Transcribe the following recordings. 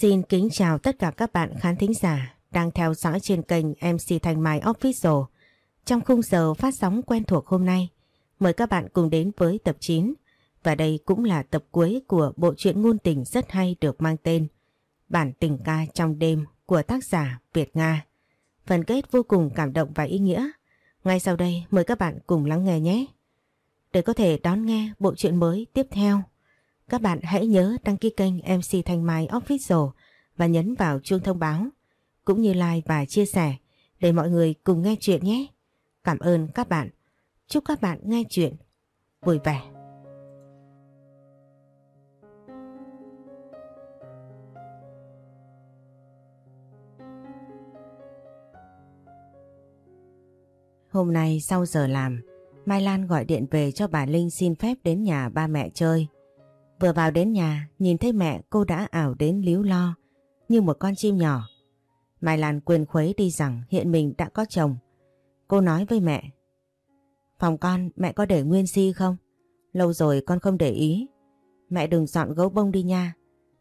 Xin kính chào tất cả các bạn khán thính giả đang theo dõi trên kênh MC Thanh Mai Official. Trong khung giờ phát sóng quen thuộc hôm nay, mời các bạn cùng đến với tập 9 và đây cũng là tập cuối của bộ truyện ngôn tình rất hay được mang tên Bản tình ca trong đêm của tác giả Việt Nga. Phần kết vô cùng cảm động và ý nghĩa. Ngay sau đây mời các bạn cùng lắng nghe nhé. Để có thể đón nghe bộ truyện mới tiếp theo, các bạn hãy nhớ đăng ký kênh MC Thanh Mai Official và nhấn vào chuông thông báo, cũng như like và chia sẻ để mọi người cùng nghe chuyện nhé. Cảm ơn các bạn. Chúc các bạn nghe chuyện vui vẻ. Hôm nay sau giờ làm, Mai Lan gọi điện về cho bà Linh xin phép đến nhà ba mẹ chơi. Vừa vào đến nhà, nhìn thấy mẹ cô đã ảo đến líu lo, như một con chim nhỏ. Mai Lan quên khuấy đi rằng hiện mình đã có chồng. Cô nói với mẹ, Phòng con mẹ có để nguyên si không? Lâu rồi con không để ý. Mẹ đừng dọn gấu bông đi nha.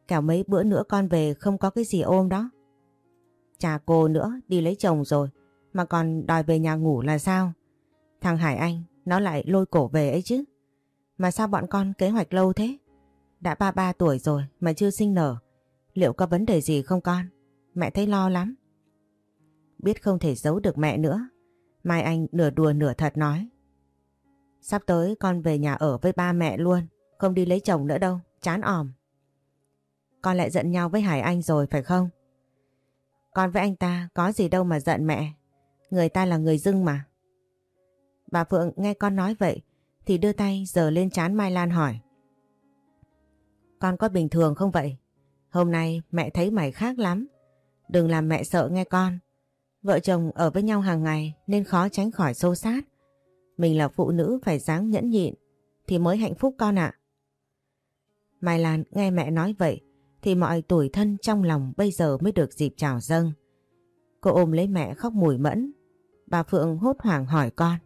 Kẻo mấy bữa nữa con về không có cái gì ôm đó. Chà cô nữa đi lấy chồng rồi mà còn đòi về nhà ngủ là sao? Thằng Hải Anh nó lại lôi cổ về ấy chứ. Mà sao bọn con kế hoạch lâu thế? Đã ba ba tuổi rồi mà chưa sinh nở. Liệu có vấn đề gì không con? Mẹ thấy lo lắm. Biết không thể giấu được mẹ nữa. Mai Anh nửa đùa nửa thật nói. Sắp tới con về nhà ở với ba mẹ luôn. Không đi lấy chồng nữa đâu. Chán òm. Con lại giận nhau với Hải Anh rồi, phải không? Con với anh ta có gì đâu mà giận mẹ. Người ta là người dưng mà. Bà Phượng nghe con nói vậy thì đưa tay giờ lên chán Mai Lan hỏi. Con có bình thường không vậy? Hôm nay mẹ thấy mày khác lắm. Đừng làm mẹ sợ nghe con. Vợ chồng ở với nhau hàng ngày nên khó tránh khỏi xô sát. Mình là phụ nữ phải dáng nhẫn nhịn thì mới hạnh phúc con ạ. Mai Lan nghe mẹ nói vậy thì mọi tuổi thân trong lòng bây giờ mới được dịp trào dâng. Cô ôm lấy mẹ khóc mùi mẫn. Bà Phượng hốt hoảng hỏi con.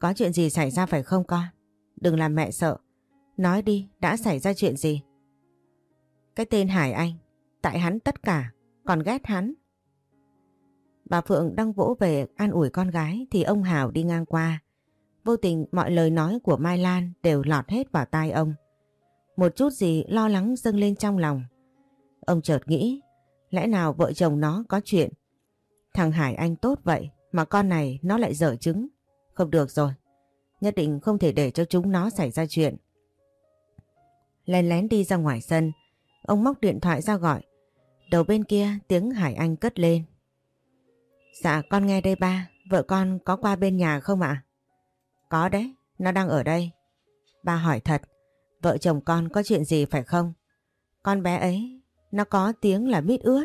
Có chuyện gì xảy ra phải không con? Đừng làm mẹ sợ. Nói đi, đã xảy ra chuyện gì? Cái tên Hải Anh, tại hắn tất cả, còn ghét hắn. Bà Phượng đang vỗ về an ủi con gái thì ông Hảo đi ngang qua. Vô tình mọi lời nói của Mai Lan đều lọt hết vào tai ông. Một chút gì lo lắng dâng lên trong lòng. Ông chợt nghĩ, lẽ nào vợ chồng nó có chuyện? Thằng Hải Anh tốt vậy mà con này nó lại dở trứng. Không được rồi, nhất định không thể để cho chúng nó xảy ra chuyện. Lén lén đi ra ngoài sân, ông móc điện thoại ra gọi. Đầu bên kia tiếng Hải Anh cất lên. Dạ con nghe đây ba, vợ con có qua bên nhà không ạ? Có đấy, nó đang ở đây. Ba hỏi thật, vợ chồng con có chuyện gì phải không? Con bé ấy, nó có tiếng là mít ướt,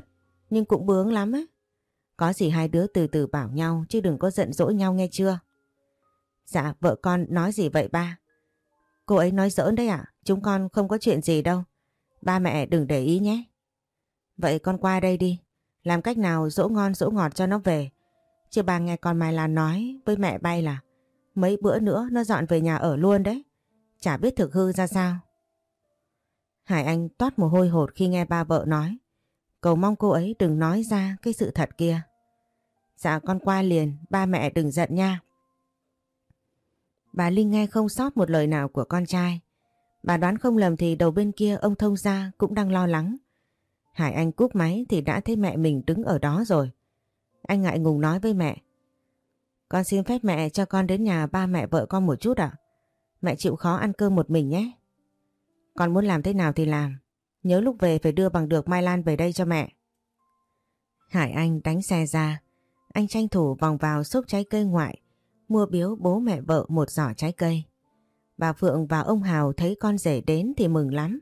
nhưng cũng bướng lắm ấy. Có gì hai đứa từ từ bảo nhau chứ đừng có giận dỗi nhau nghe chưa? Dạ vợ con nói gì vậy ba? Cô ấy nói giỡn đấy ạ, chúng con không có chuyện gì đâu. Ba mẹ đừng để ý nhé. Vậy con qua đây đi, làm cách nào dỗ ngon dỗ ngọt cho nó về. Chứ bà nghe con Mai Lan nói với mẹ bay là mấy bữa nữa nó dọn về nhà ở luôn đấy. Chả biết thực hư ra sao. Hải Anh toát mồ hôi hột khi nghe ba vợ nói. Cầu mong cô ấy đừng nói ra cái sự thật kia. Dạ con qua liền, ba mẹ đừng giận nha. Bà Linh nghe không sót một lời nào của con trai. Bà đoán không lầm thì đầu bên kia ông thông gia cũng đang lo lắng. Hải Anh cúp máy thì đã thấy mẹ mình đứng ở đó rồi. Anh ngại ngùng nói với mẹ. Con xin phép mẹ cho con đến nhà ba mẹ vợ con một chút ạ. Mẹ chịu khó ăn cơm một mình nhé. Con muốn làm thế nào thì làm. Nhớ lúc về phải đưa bằng được Mai Lan về đây cho mẹ. Hải Anh đánh xe ra. Anh tranh thủ vòng vào xúc trái cây ngoại mua biếu bố mẹ vợ một giỏ trái cây. Bà Phượng và ông Hào thấy con rể đến thì mừng lắm.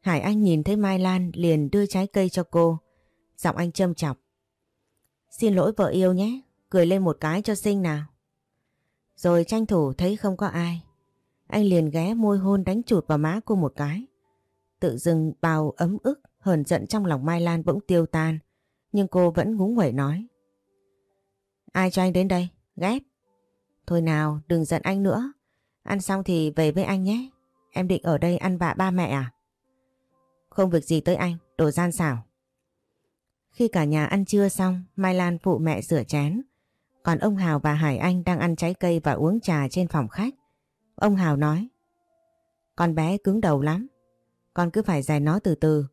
Hải Anh nhìn thấy Mai Lan liền đưa trái cây cho cô. Giọng anh châm chọc. Xin lỗi vợ yêu nhé, cười lên một cái cho xinh nào. Rồi tranh thủ thấy không có ai. Anh liền ghé môi hôn đánh chụt vào má cô một cái. Tự dưng bao ấm ức, hờn giận trong lòng Mai Lan bỗng tiêu tan. Nhưng cô vẫn ngúng nguẩy nói. Ai cho anh đến đây? Ghét. Thôi nào, đừng giận anh nữa. Ăn xong thì về với anh nhé. Em định ở đây ăn vạ ba mẹ à? Không việc gì tới anh, đồ gian xảo. Khi cả nhà ăn trưa xong, Mai Lan phụ mẹ rửa chén. Còn ông Hào và Hải Anh đang ăn trái cây và uống trà trên phòng khách. Ông Hào nói, con bé cứng đầu lắm, con cứ phải dạy nó từ từ.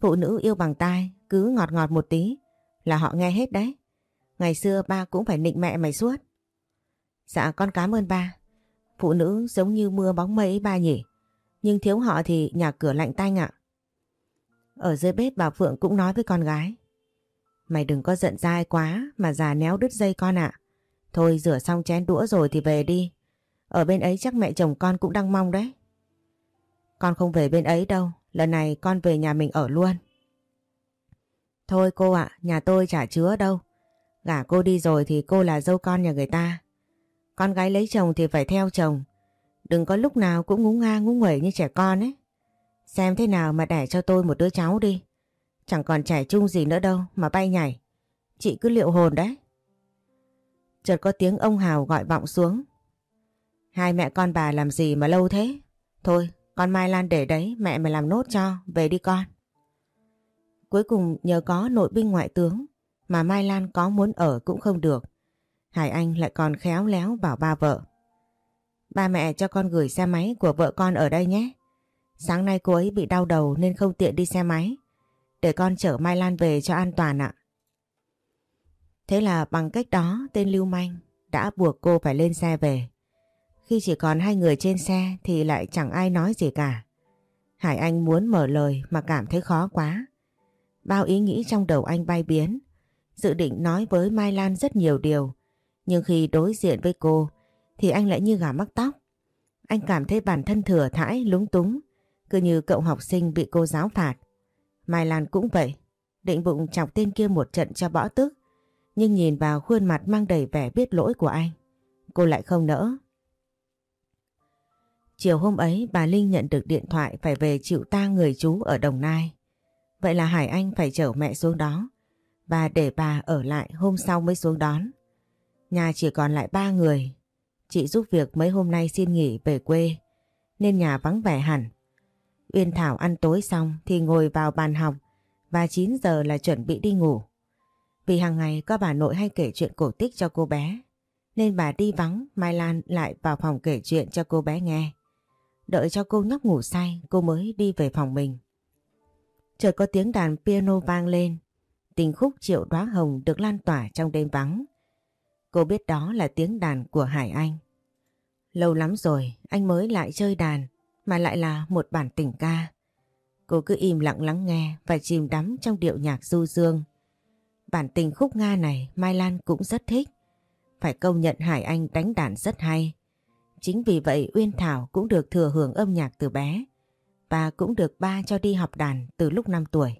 Phụ nữ yêu bằng tai, cứ ngọt ngọt một tí là họ nghe hết đấy. Ngày xưa ba cũng phải nịnh mẹ mày suốt. Dạ con cảm ơn ba. Phụ nữ giống như mưa bóng mây ba nhỉ. Nhưng thiếu họ thì nhà cửa lạnh tanh ạ. Ở dưới bếp bà Phượng cũng nói với con gái. Mày đừng có giận dai quá mà già néo đứt dây con ạ. Thôi rửa xong chén đũa rồi thì về đi. Ở bên ấy chắc mẹ chồng con cũng đang mong đấy. Con không về bên ấy đâu. Lần này con về nhà mình ở luôn. Thôi cô ạ, nhà tôi chả chứa đâu. Gả cô đi rồi thì cô là dâu con nhà người ta. Con gái lấy chồng thì phải theo chồng. Đừng có lúc nào cũng ngúng nga ngúng nguẩy như trẻ con ấy. Xem thế nào mà đẻ cho tôi một đứa cháu đi. Chẳng còn trẻ trung gì nữa đâu mà bay nhảy. Chị cứ liệu hồn đấy. Chợt có tiếng ông Hào gọi vọng xuống. Hai mẹ con bà làm gì mà lâu thế? Thôi, con Mai Lan để đấy, mẹ mày làm nốt cho, về đi con. Cuối cùng nhờ có nội binh ngoại tướng mà Mai Lan có muốn ở cũng không được. Hải Anh lại còn khéo léo bảo ba vợ. Ba mẹ cho con gửi xe máy của vợ con ở đây nhé. Sáng nay cô ấy bị đau đầu nên không tiện đi xe máy. Để con chở Mai Lan về cho an toàn ạ. Thế là bằng cách đó, tên Lưu Manh đã buộc cô phải lên xe về. Khi chỉ còn hai người trên xe thì lại chẳng ai nói gì cả. Hải Anh muốn mở lời mà cảm thấy khó quá. Bao ý nghĩ trong đầu anh bay biến. Dự định nói với Mai Lan rất nhiều điều. Nhưng khi đối diện với cô thì anh lại như gà mắc tóc. Anh cảm thấy bản thân thừa thãi, lúng túng. Cứ như cậu học sinh bị cô giáo phạt. Mai Lan cũng vậy. Định bụng chọc tên kia một trận cho bỏ tức. Nhưng nhìn vào khuôn mặt mang đầy vẻ biết lỗi của anh. Cô lại không nỡ. Chiều hôm ấy bà Linh nhận được điện thoại phải về chịu tang người chú ở Đồng Nai. Vậy là Hải Anh phải chở mẹ xuống đó và để bà ở lại hôm sau mới xuống đón. Nhà chỉ còn lại ba người. Chị giúp việc mấy hôm nay xin nghỉ về quê, nên nhà vắng vẻ hẳn. Uyên Thảo ăn tối xong thì ngồi vào bàn học và 9 giờ là chuẩn bị đi ngủ. Vì hàng ngày có bà nội hay kể chuyện cổ tích cho cô bé, nên bà đi vắng, Mai Lan lại vào phòng kể chuyện cho cô bé nghe. Đợi cho cô nhóc ngủ say, cô mới đi về phòng mình. Chợt có tiếng đàn piano vang lên. Tình khúc triệu đóa hồng được lan tỏa trong đêm vắng. Cô biết đó là tiếng đàn của Hải Anh. Lâu lắm rồi anh mới lại chơi đàn mà lại là một bản tình ca. Cô cứ im lặng lắng nghe và chìm đắm trong điệu nhạc du dương. Bản tình khúc Nga này Mai Lan cũng rất thích. Phải công nhận Hải Anh đánh đàn rất hay. Chính vì vậy Uyên Thảo cũng được thừa hưởng âm nhạc từ bé và cũng được ba cho đi học đàn từ lúc 5 tuổi.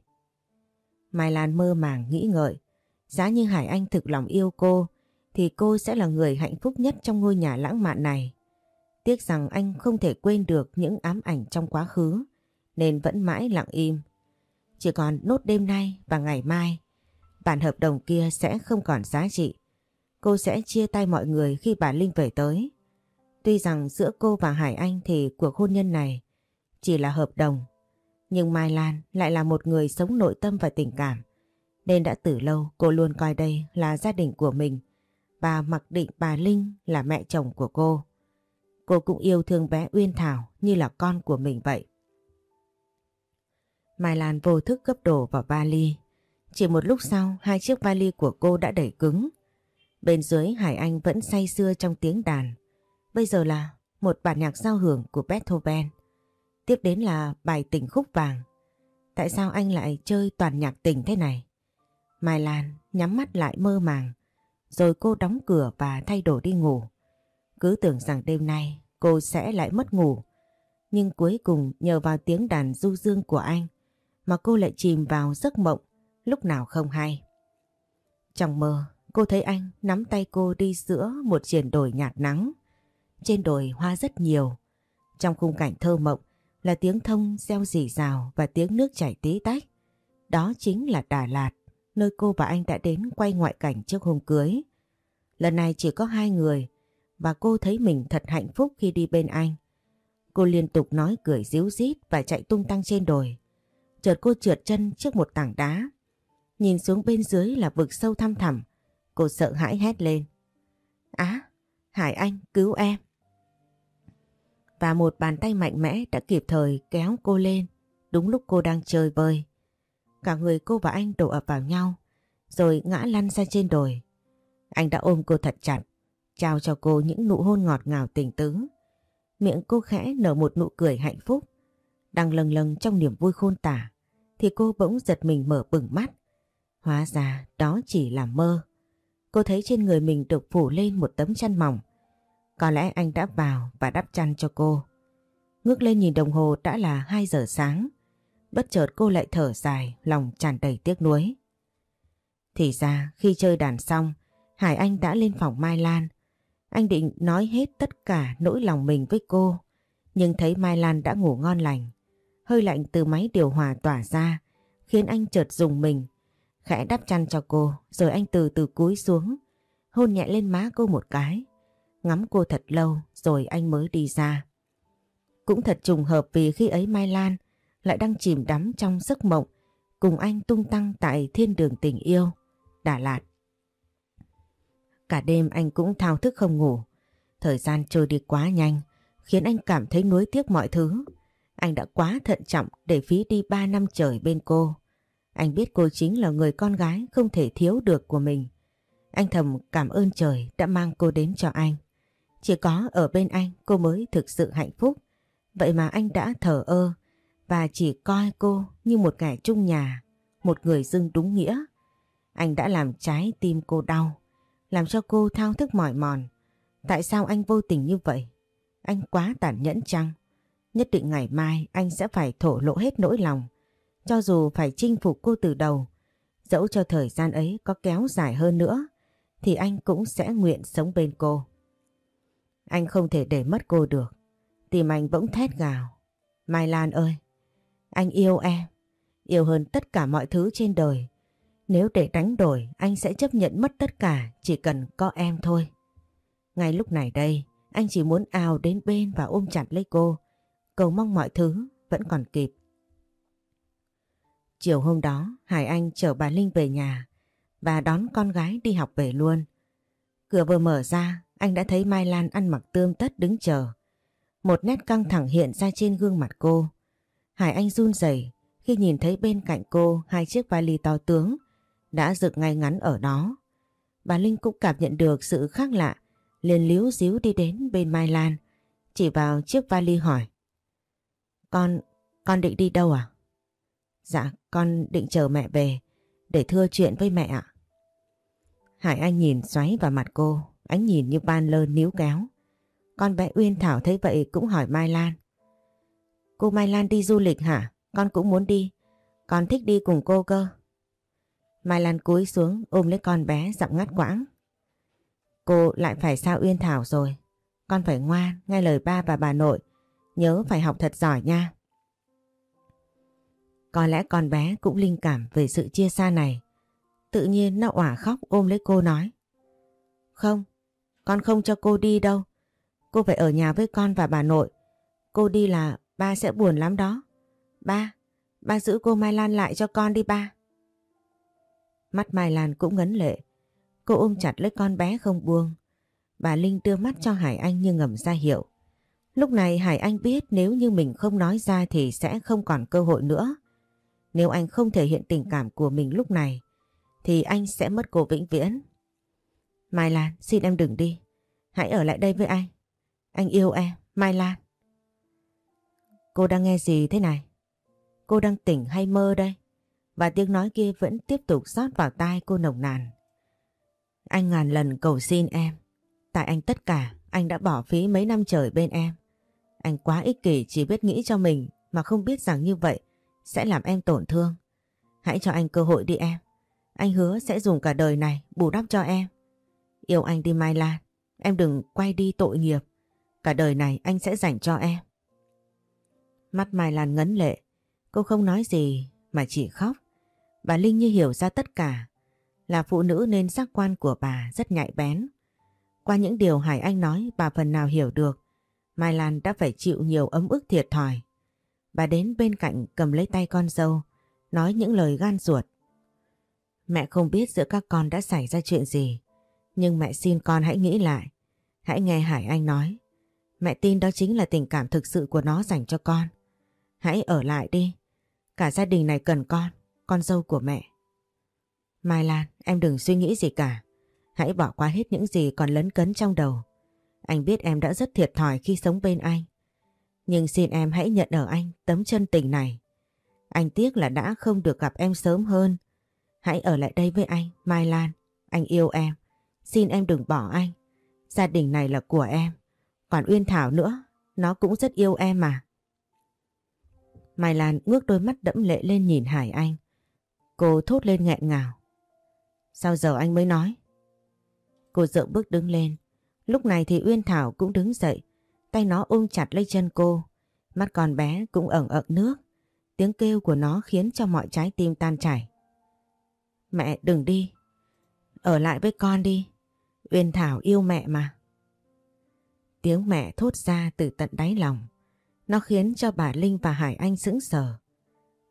Mai Lan mơ màng nghĩ ngợi, giá như Hải Anh thực lòng yêu cô thì cô sẽ là người hạnh phúc nhất trong ngôi nhà lãng mạn này. Tiếc rằng anh không thể quên được những ám ảnh trong quá khứ nên vẫn mãi lặng im. Chỉ còn nốt đêm nay và ngày mai, bản hợp đồng kia sẽ không còn giá trị. Cô sẽ chia tay mọi người khi bà Linh về tới. Tuy rằng giữa cô và Hải Anh thì cuộc hôn nhân này chỉ là hợp đồng. Nhưng Mai Lan lại là một người sống nội tâm và tình cảm. Nên đã từ lâu cô luôn coi đây là gia đình của mình bà mặc định bà Linh là mẹ chồng của cô. Cô cũng yêu thương bé Uyên Thảo như là con của mình vậy. Mai Lan vô thức gấp đồ vào vali. Chỉ một lúc sau, hai chiếc vali của cô đã đẩy cứng. Bên dưới, Hải Anh vẫn say sưa trong tiếng đàn. Bây giờ là một bản nhạc giao hưởng của Beethoven. Tiếp đến là bài tình khúc vàng. Tại sao anh lại chơi toàn nhạc tình thế này? Mai Lan nhắm mắt lại mơ màng. Rồi cô đóng cửa và thay đồ đi ngủ. Cứ tưởng rằng đêm nay cô sẽ lại mất ngủ. Nhưng cuối cùng nhờ vào tiếng đàn du dương của anh mà cô lại chìm vào giấc mộng lúc nào không hay. Trong mơ, cô thấy anh nắm tay cô đi giữa một triển đồi nhạt nắng. Trên đồi hoa rất nhiều. Trong khung cảnh thơ mộng là tiếng thông reo rỉ rào và tiếng nước chảy tí tách. Đó chính là Đà Lạt, nơi cô và anh đã đến quay ngoại cảnh trước hôm cưới. Lần này chỉ có hai người và cô thấy mình thật hạnh phúc khi đi bên anh. Cô liên tục nói cười díu rít và chạy tung tăng trên đồi. Chợt cô trượt chân trước một tảng đá. Nhìn xuống bên dưới là vực sâu thăm thẳm. Cô sợ hãi hét lên. Á, Hải Anh cứu em. Và một bàn tay mạnh mẽ đã kịp thời kéo cô lên đúng lúc cô đang chơi vơi. Cả người cô và anh đổ ập vào nhau rồi ngã lăn ra trên đồi. Anh đã ôm cô thật chặt, trao cho cô những nụ hôn ngọt ngào tình tứ. Miệng cô khẽ nở một nụ cười hạnh phúc. Đang lâng lâng trong niềm vui khôn tả thì cô bỗng giật mình mở bừng mắt. Hóa ra đó chỉ là mơ. Cô thấy trên người mình được phủ lên một tấm chăn mỏng. Có lẽ anh đã vào và đắp chăn cho cô. Ngước lên nhìn đồng hồ đã là 2 giờ sáng. Bất chợt cô lại thở dài, lòng tràn đầy tiếc nuối. Thì ra khi chơi đàn xong, Hải Anh đã lên phòng Mai Lan. Anh định nói hết tất cả nỗi lòng mình với cô, nhưng thấy Mai Lan đã ngủ ngon lành. Hơi lạnh từ máy điều hòa tỏa ra, khiến anh chợt dùng mình. Khẽ đắp chăn cho cô, rồi anh từ từ cúi xuống, hôn nhẹ lên má cô một cái. Ngắm cô thật lâu, rồi anh mới đi ra. Cũng thật trùng hợp vì khi ấy Mai Lan lại đang chìm đắm trong giấc mộng cùng anh tung tăng tại thiên đường tình yêu, Đà Lạt. Cả đêm anh cũng thao thức không ngủ. Thời gian trôi đi quá nhanh, khiến anh cảm thấy nuối tiếc mọi thứ. Anh đã quá thận trọng để phí đi 3 năm trời bên cô. Anh biết cô chính là người con gái không thể thiếu được của mình. Anh thầm cảm ơn trời đã mang cô đến cho anh. Chỉ có ở bên anh cô mới thực sự hạnh phúc. Vậy mà anh đã thở ơ và chỉ coi cô như một kẻ chung nhà, một người dưng đúng nghĩa. Anh đã làm trái tim cô đau, làm cho cô thao thức mỏi mòn. Tại sao anh vô tình như vậy? Anh quá tàn nhẫn chăng? Nhất định ngày mai anh sẽ phải thổ lộ hết nỗi lòng. Cho dù phải chinh phục cô từ đầu, dẫu cho thời gian ấy có kéo dài hơn nữa, thì anh cũng sẽ nguyện sống bên cô. Anh không thể để mất cô được. Tìm anh bỗng thét gào. Mai Lan ơi, anh yêu em, yêu hơn tất cả mọi thứ trên đời. Nếu để đánh đổi, anh sẽ chấp nhận mất tất cả chỉ cần có em thôi. Ngay lúc này đây, anh chỉ muốn ào đến bên và ôm chặt lấy cô, cầu mong mọi thứ vẫn còn kịp. Chiều hôm đó, Hải Anh chở bà Linh về nhà và đón con gái đi học về luôn. Cửa vừa mở ra, anh đã thấy Mai Lan ăn mặc tươm tất đứng chờ. Một nét căng thẳng hiện ra trên gương mặt cô. Hải Anh run rẩy khi nhìn thấy bên cạnh cô hai chiếc vali to tướng đã dựng ngay ngắn ở đó. Bà Linh cũng cảm nhận được sự khác lạ, liền líu díu đi đến bên Mai Lan, chỉ vào chiếc vali hỏi. Con, con định đi đâu à? Dạ, con định chờ mẹ về, để thưa chuyện với mẹ ạ. Hải Anh nhìn xoáy vào mặt cô, ánh nhìn như ban lơ níu kéo. Con bé Uyên Thảo thấy vậy cũng hỏi Mai Lan. Cô Mai Lan đi du lịch hả? Con cũng muốn đi. Con thích đi cùng cô cơ. Mai Lan cúi xuống ôm lấy con bé giọng ngắt quãng. Cô lại phải sao Uyên Thảo rồi. Con phải ngoan, nghe lời ba và bà nội. Nhớ phải học thật giỏi nha. Có lẽ con bé cũng linh cảm về sự chia xa này. Tự nhiên nó òa khóc ôm lấy cô nói. Không, con không cho cô đi đâu. Cô phải ở nhà với con và bà nội. Cô đi là ba sẽ buồn lắm đó. Ba, ba giữ cô Mai Lan lại cho con đi ba. Mắt Mai Lan cũng ngấn lệ. Cô ôm chặt lấy con bé không buông. Bà Linh đưa mắt cho Hải Anh như ngầm ra hiệu. Lúc này Hải Anh biết nếu như mình không nói ra thì sẽ không còn cơ hội nữa. Nếu anh không thể hiện tình cảm của mình lúc này thì anh sẽ mất cô vĩnh viễn. Mai Lan xin em đừng đi. Hãy ở lại đây với anh. Anh yêu em, Mai Lan. Cô đang nghe gì thế này? Cô đang tỉnh hay mơ đây? Và tiếng nói kia vẫn tiếp tục rót vào tai cô nồng nàn. Anh ngàn lần cầu xin em. Tại anh tất cả, anh đã bỏ phí mấy năm trời bên em. Anh quá ích kỷ chỉ biết nghĩ cho mình mà không biết rằng như vậy sẽ làm em tổn thương. Hãy cho anh cơ hội đi em. Anh hứa sẽ dùng cả đời này bù đắp cho em. Yêu anh đi Mai Lan. Em đừng quay đi tội nghiệp. Cả đời này anh sẽ dành cho em. Mắt Mai Lan ngấn lệ. Cô không nói gì mà chỉ khóc. Bà Linh như hiểu ra tất cả. Là phụ nữ nên giác quan của bà rất nhạy bén. Qua những điều Hải Anh nói bà phần nào hiểu được. Mai Lan đã phải chịu nhiều ấm ức thiệt thòi. Bà đến bên cạnh cầm lấy tay con dâu nói những lời gan ruột. Mẹ không biết giữa các con đã xảy ra chuyện gì, nhưng mẹ xin con hãy nghĩ lại. Hãy nghe Hải Anh nói. Mẹ tin đó chính là tình cảm thực sự của nó dành cho con. Hãy ở lại đi. Cả gia đình này cần con, con dâu của mẹ. Mai Lan, em đừng suy nghĩ gì cả. Hãy bỏ qua hết những gì còn lấn cấn trong đầu. Anh biết em đã rất thiệt thòi khi sống bên anh. Nhưng xin em hãy nhận ở anh tấm chân tình này. Anh tiếc là đã không được gặp em sớm hơn. Hãy ở lại đây với anh, Mai Lan. Anh yêu em. Xin em đừng bỏ anh. Gia đình này là của em. Còn Uyên Thảo nữa, nó cũng rất yêu em mà. Mai Lan ngước đôi mắt đẫm lệ lên nhìn Hải Anh. Cô thốt lên nghẹn ngào. Sao giờ anh mới nói? Cô dựa bước đứng lên. Lúc này thì Uyên Thảo cũng đứng dậy. Tay nó ôm chặt lấy chân cô. Mắt con bé cũng ẩn ẩn nước. Tiếng kêu của nó khiến cho mọi trái tim tan chảy. Mẹ đừng đi. Ở lại với con đi. Uyên Thảo yêu mẹ mà. Tiếng mẹ thốt ra từ tận đáy lòng. Nó khiến cho bà Linh và Hải Anh sững sờ.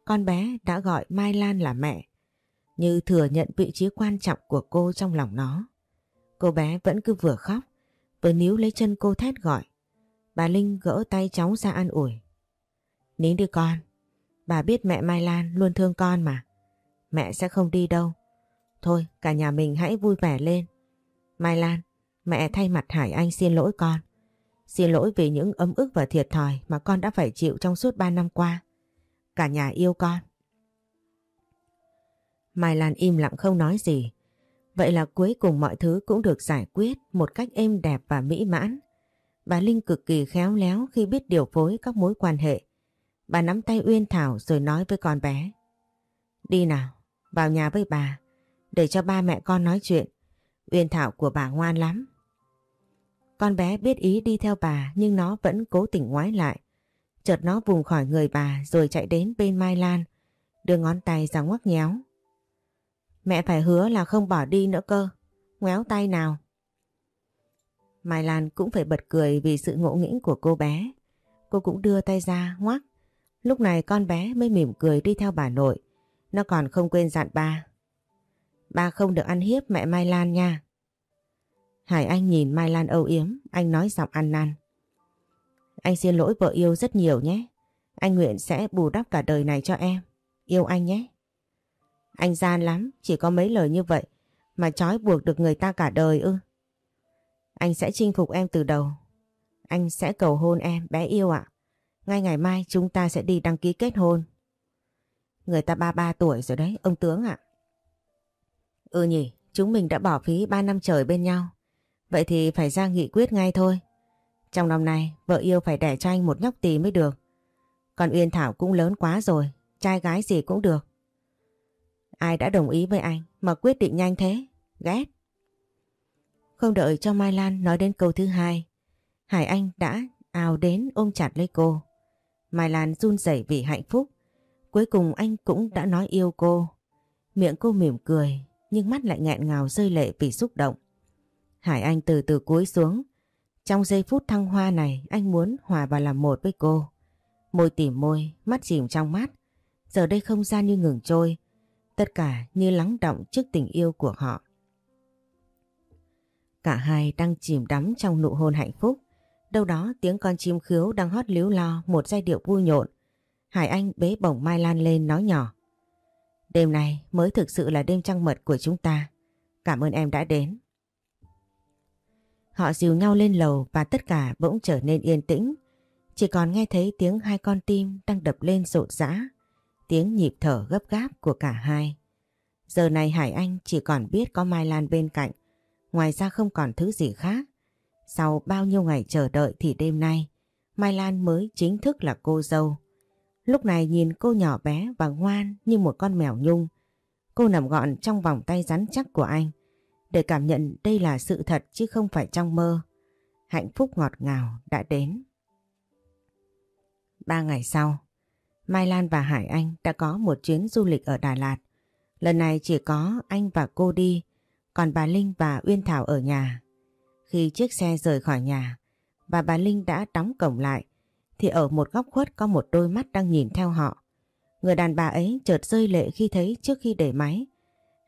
Con bé đã gọi Mai Lan là mẹ, như thừa nhận vị trí quan trọng của cô trong lòng nó. Cô bé vẫn cứ vừa khóc, vừa níu lấy chân cô thét gọi. Bà Linh gỡ tay cháu ra an ủi. Nín đi con, bà biết mẹ Mai Lan luôn thương con mà. Mẹ sẽ không đi đâu. Thôi cả nhà mình hãy vui vẻ lên. Mai Lan, mẹ thay mặt Hải Anh xin lỗi con. Xin lỗi vì những ấm ức và thiệt thòi mà con đã phải chịu trong suốt 3 năm qua. Cả nhà yêu con. Mai Lan im lặng không nói gì. Vậy là cuối cùng mọi thứ cũng được giải quyết một cách êm đẹp và mỹ mãn. Bà Linh cực kỳ khéo léo khi biết điều phối các mối quan hệ. Bà nắm tay Uyên Thảo rồi nói với con bé. Đi nào, vào nhà với bà, để cho ba mẹ con nói chuyện. Uyên Thảo của bà ngoan lắm. Con bé biết ý đi theo bà nhưng nó vẫn cố tình ngoái lại. Chợt nó vùng khỏi người bà rồi chạy đến bên Mai Lan, đưa ngón tay ra ngoắc nhéo. Mẹ phải hứa là không bỏ đi nữa cơ, ngoéo tay nào. Mai Lan cũng phải bật cười vì sự ngộ nghĩnh của cô bé. Cô cũng đưa tay ra ngoắc. Lúc này con bé mới mỉm cười đi theo bà nội. Nó còn không quên dặn ba. Ba không được ăn hiếp mẹ Mai Lan nha. Hải Anh nhìn Mai Lan âu yếm, anh nói giọng ăn năn. Anh xin lỗi vợ yêu rất nhiều nhé. Anh nguyện sẽ bù đắp cả đời này cho em. Yêu anh nhé. Anh gian lắm, chỉ có mấy lời như vậy mà trói buộc được người ta cả đời ư. Anh sẽ chinh phục em từ đầu. Anh sẽ cầu hôn em, bé yêu ạ. Ngay ngày mai chúng ta sẽ đi đăng ký kết hôn. Người ta ba ba tuổi rồi đấy, ông tướng ạ. Ừ nhỉ, chúng mình đã bỏ phí ba năm trời bên nhau. Vậy thì phải ra nghị quyết ngay thôi. Trong năm nay, vợ yêu phải đẻ cho anh một nhóc tỳ mới được. Còn Uyên Thảo cũng lớn quá rồi, trai gái gì cũng được. Ai đã đồng ý với anh mà quyết định nhanh thế? Ghét. Không đợi cho Mai Lan nói đến câu thứ hai, Hải Anh đã ào đến ôm chặt lấy cô. Mai Lan run rẩy vì hạnh phúc. Cuối cùng anh cũng đã nói yêu cô. Miệng cô mỉm cười, nhưng mắt lại nghẹn ngào rơi lệ vì xúc động. Hải Anh từ từ cúi xuống. Trong giây phút thăng hoa này anh muốn hòa vào làm một với cô. Môi tìm môi, mắt chìm trong mắt. Giờ đây không gian như ngừng trôi. Tất cả như lắng động trước tình yêu của họ. Cả hai đang chìm đắm trong nụ hôn hạnh phúc. Đâu đó tiếng con chim khiếu đang hót líu lo một giai điệu vui nhộn. Hải Anh bế bổng Mai Lan lên nói nhỏ. Đêm này mới thực sự là đêm trăng mật của chúng ta. Cảm ơn em đã đến. Họ dìu nhau lên lầu và tất cả bỗng trở nên yên tĩnh. Chỉ còn nghe thấy tiếng hai con tim đang đập lên rộn rã. Tiếng nhịp thở gấp gáp của cả hai. Giờ này Hải Anh chỉ còn biết có Mai Lan bên cạnh. Ngoài ra không còn thứ gì khác. Sau bao nhiêu ngày chờ đợi thì đêm nay, Mai Lan mới chính thức là cô dâu. Lúc này nhìn cô nhỏ bé và ngoan như một con mèo nhung. Cô nằm gọn trong vòng tay rắn chắc của anh để cảm nhận đây là sự thật chứ không phải trong mơ. Hạnh phúc ngọt ngào đã đến. Ba ngày sau, Mai Lan và Hải Anh đã có một chuyến du lịch ở Đà Lạt. Lần này chỉ có anh và cô đi, còn bà Linh và Uyên Thảo ở nhà. Khi chiếc xe rời khỏi nhà và bà Linh đã đóng cổng lại, thì ở một góc khuất có một đôi mắt đang nhìn theo họ. Người đàn bà ấy chợt rơi lệ khi thấy trước khi để máy.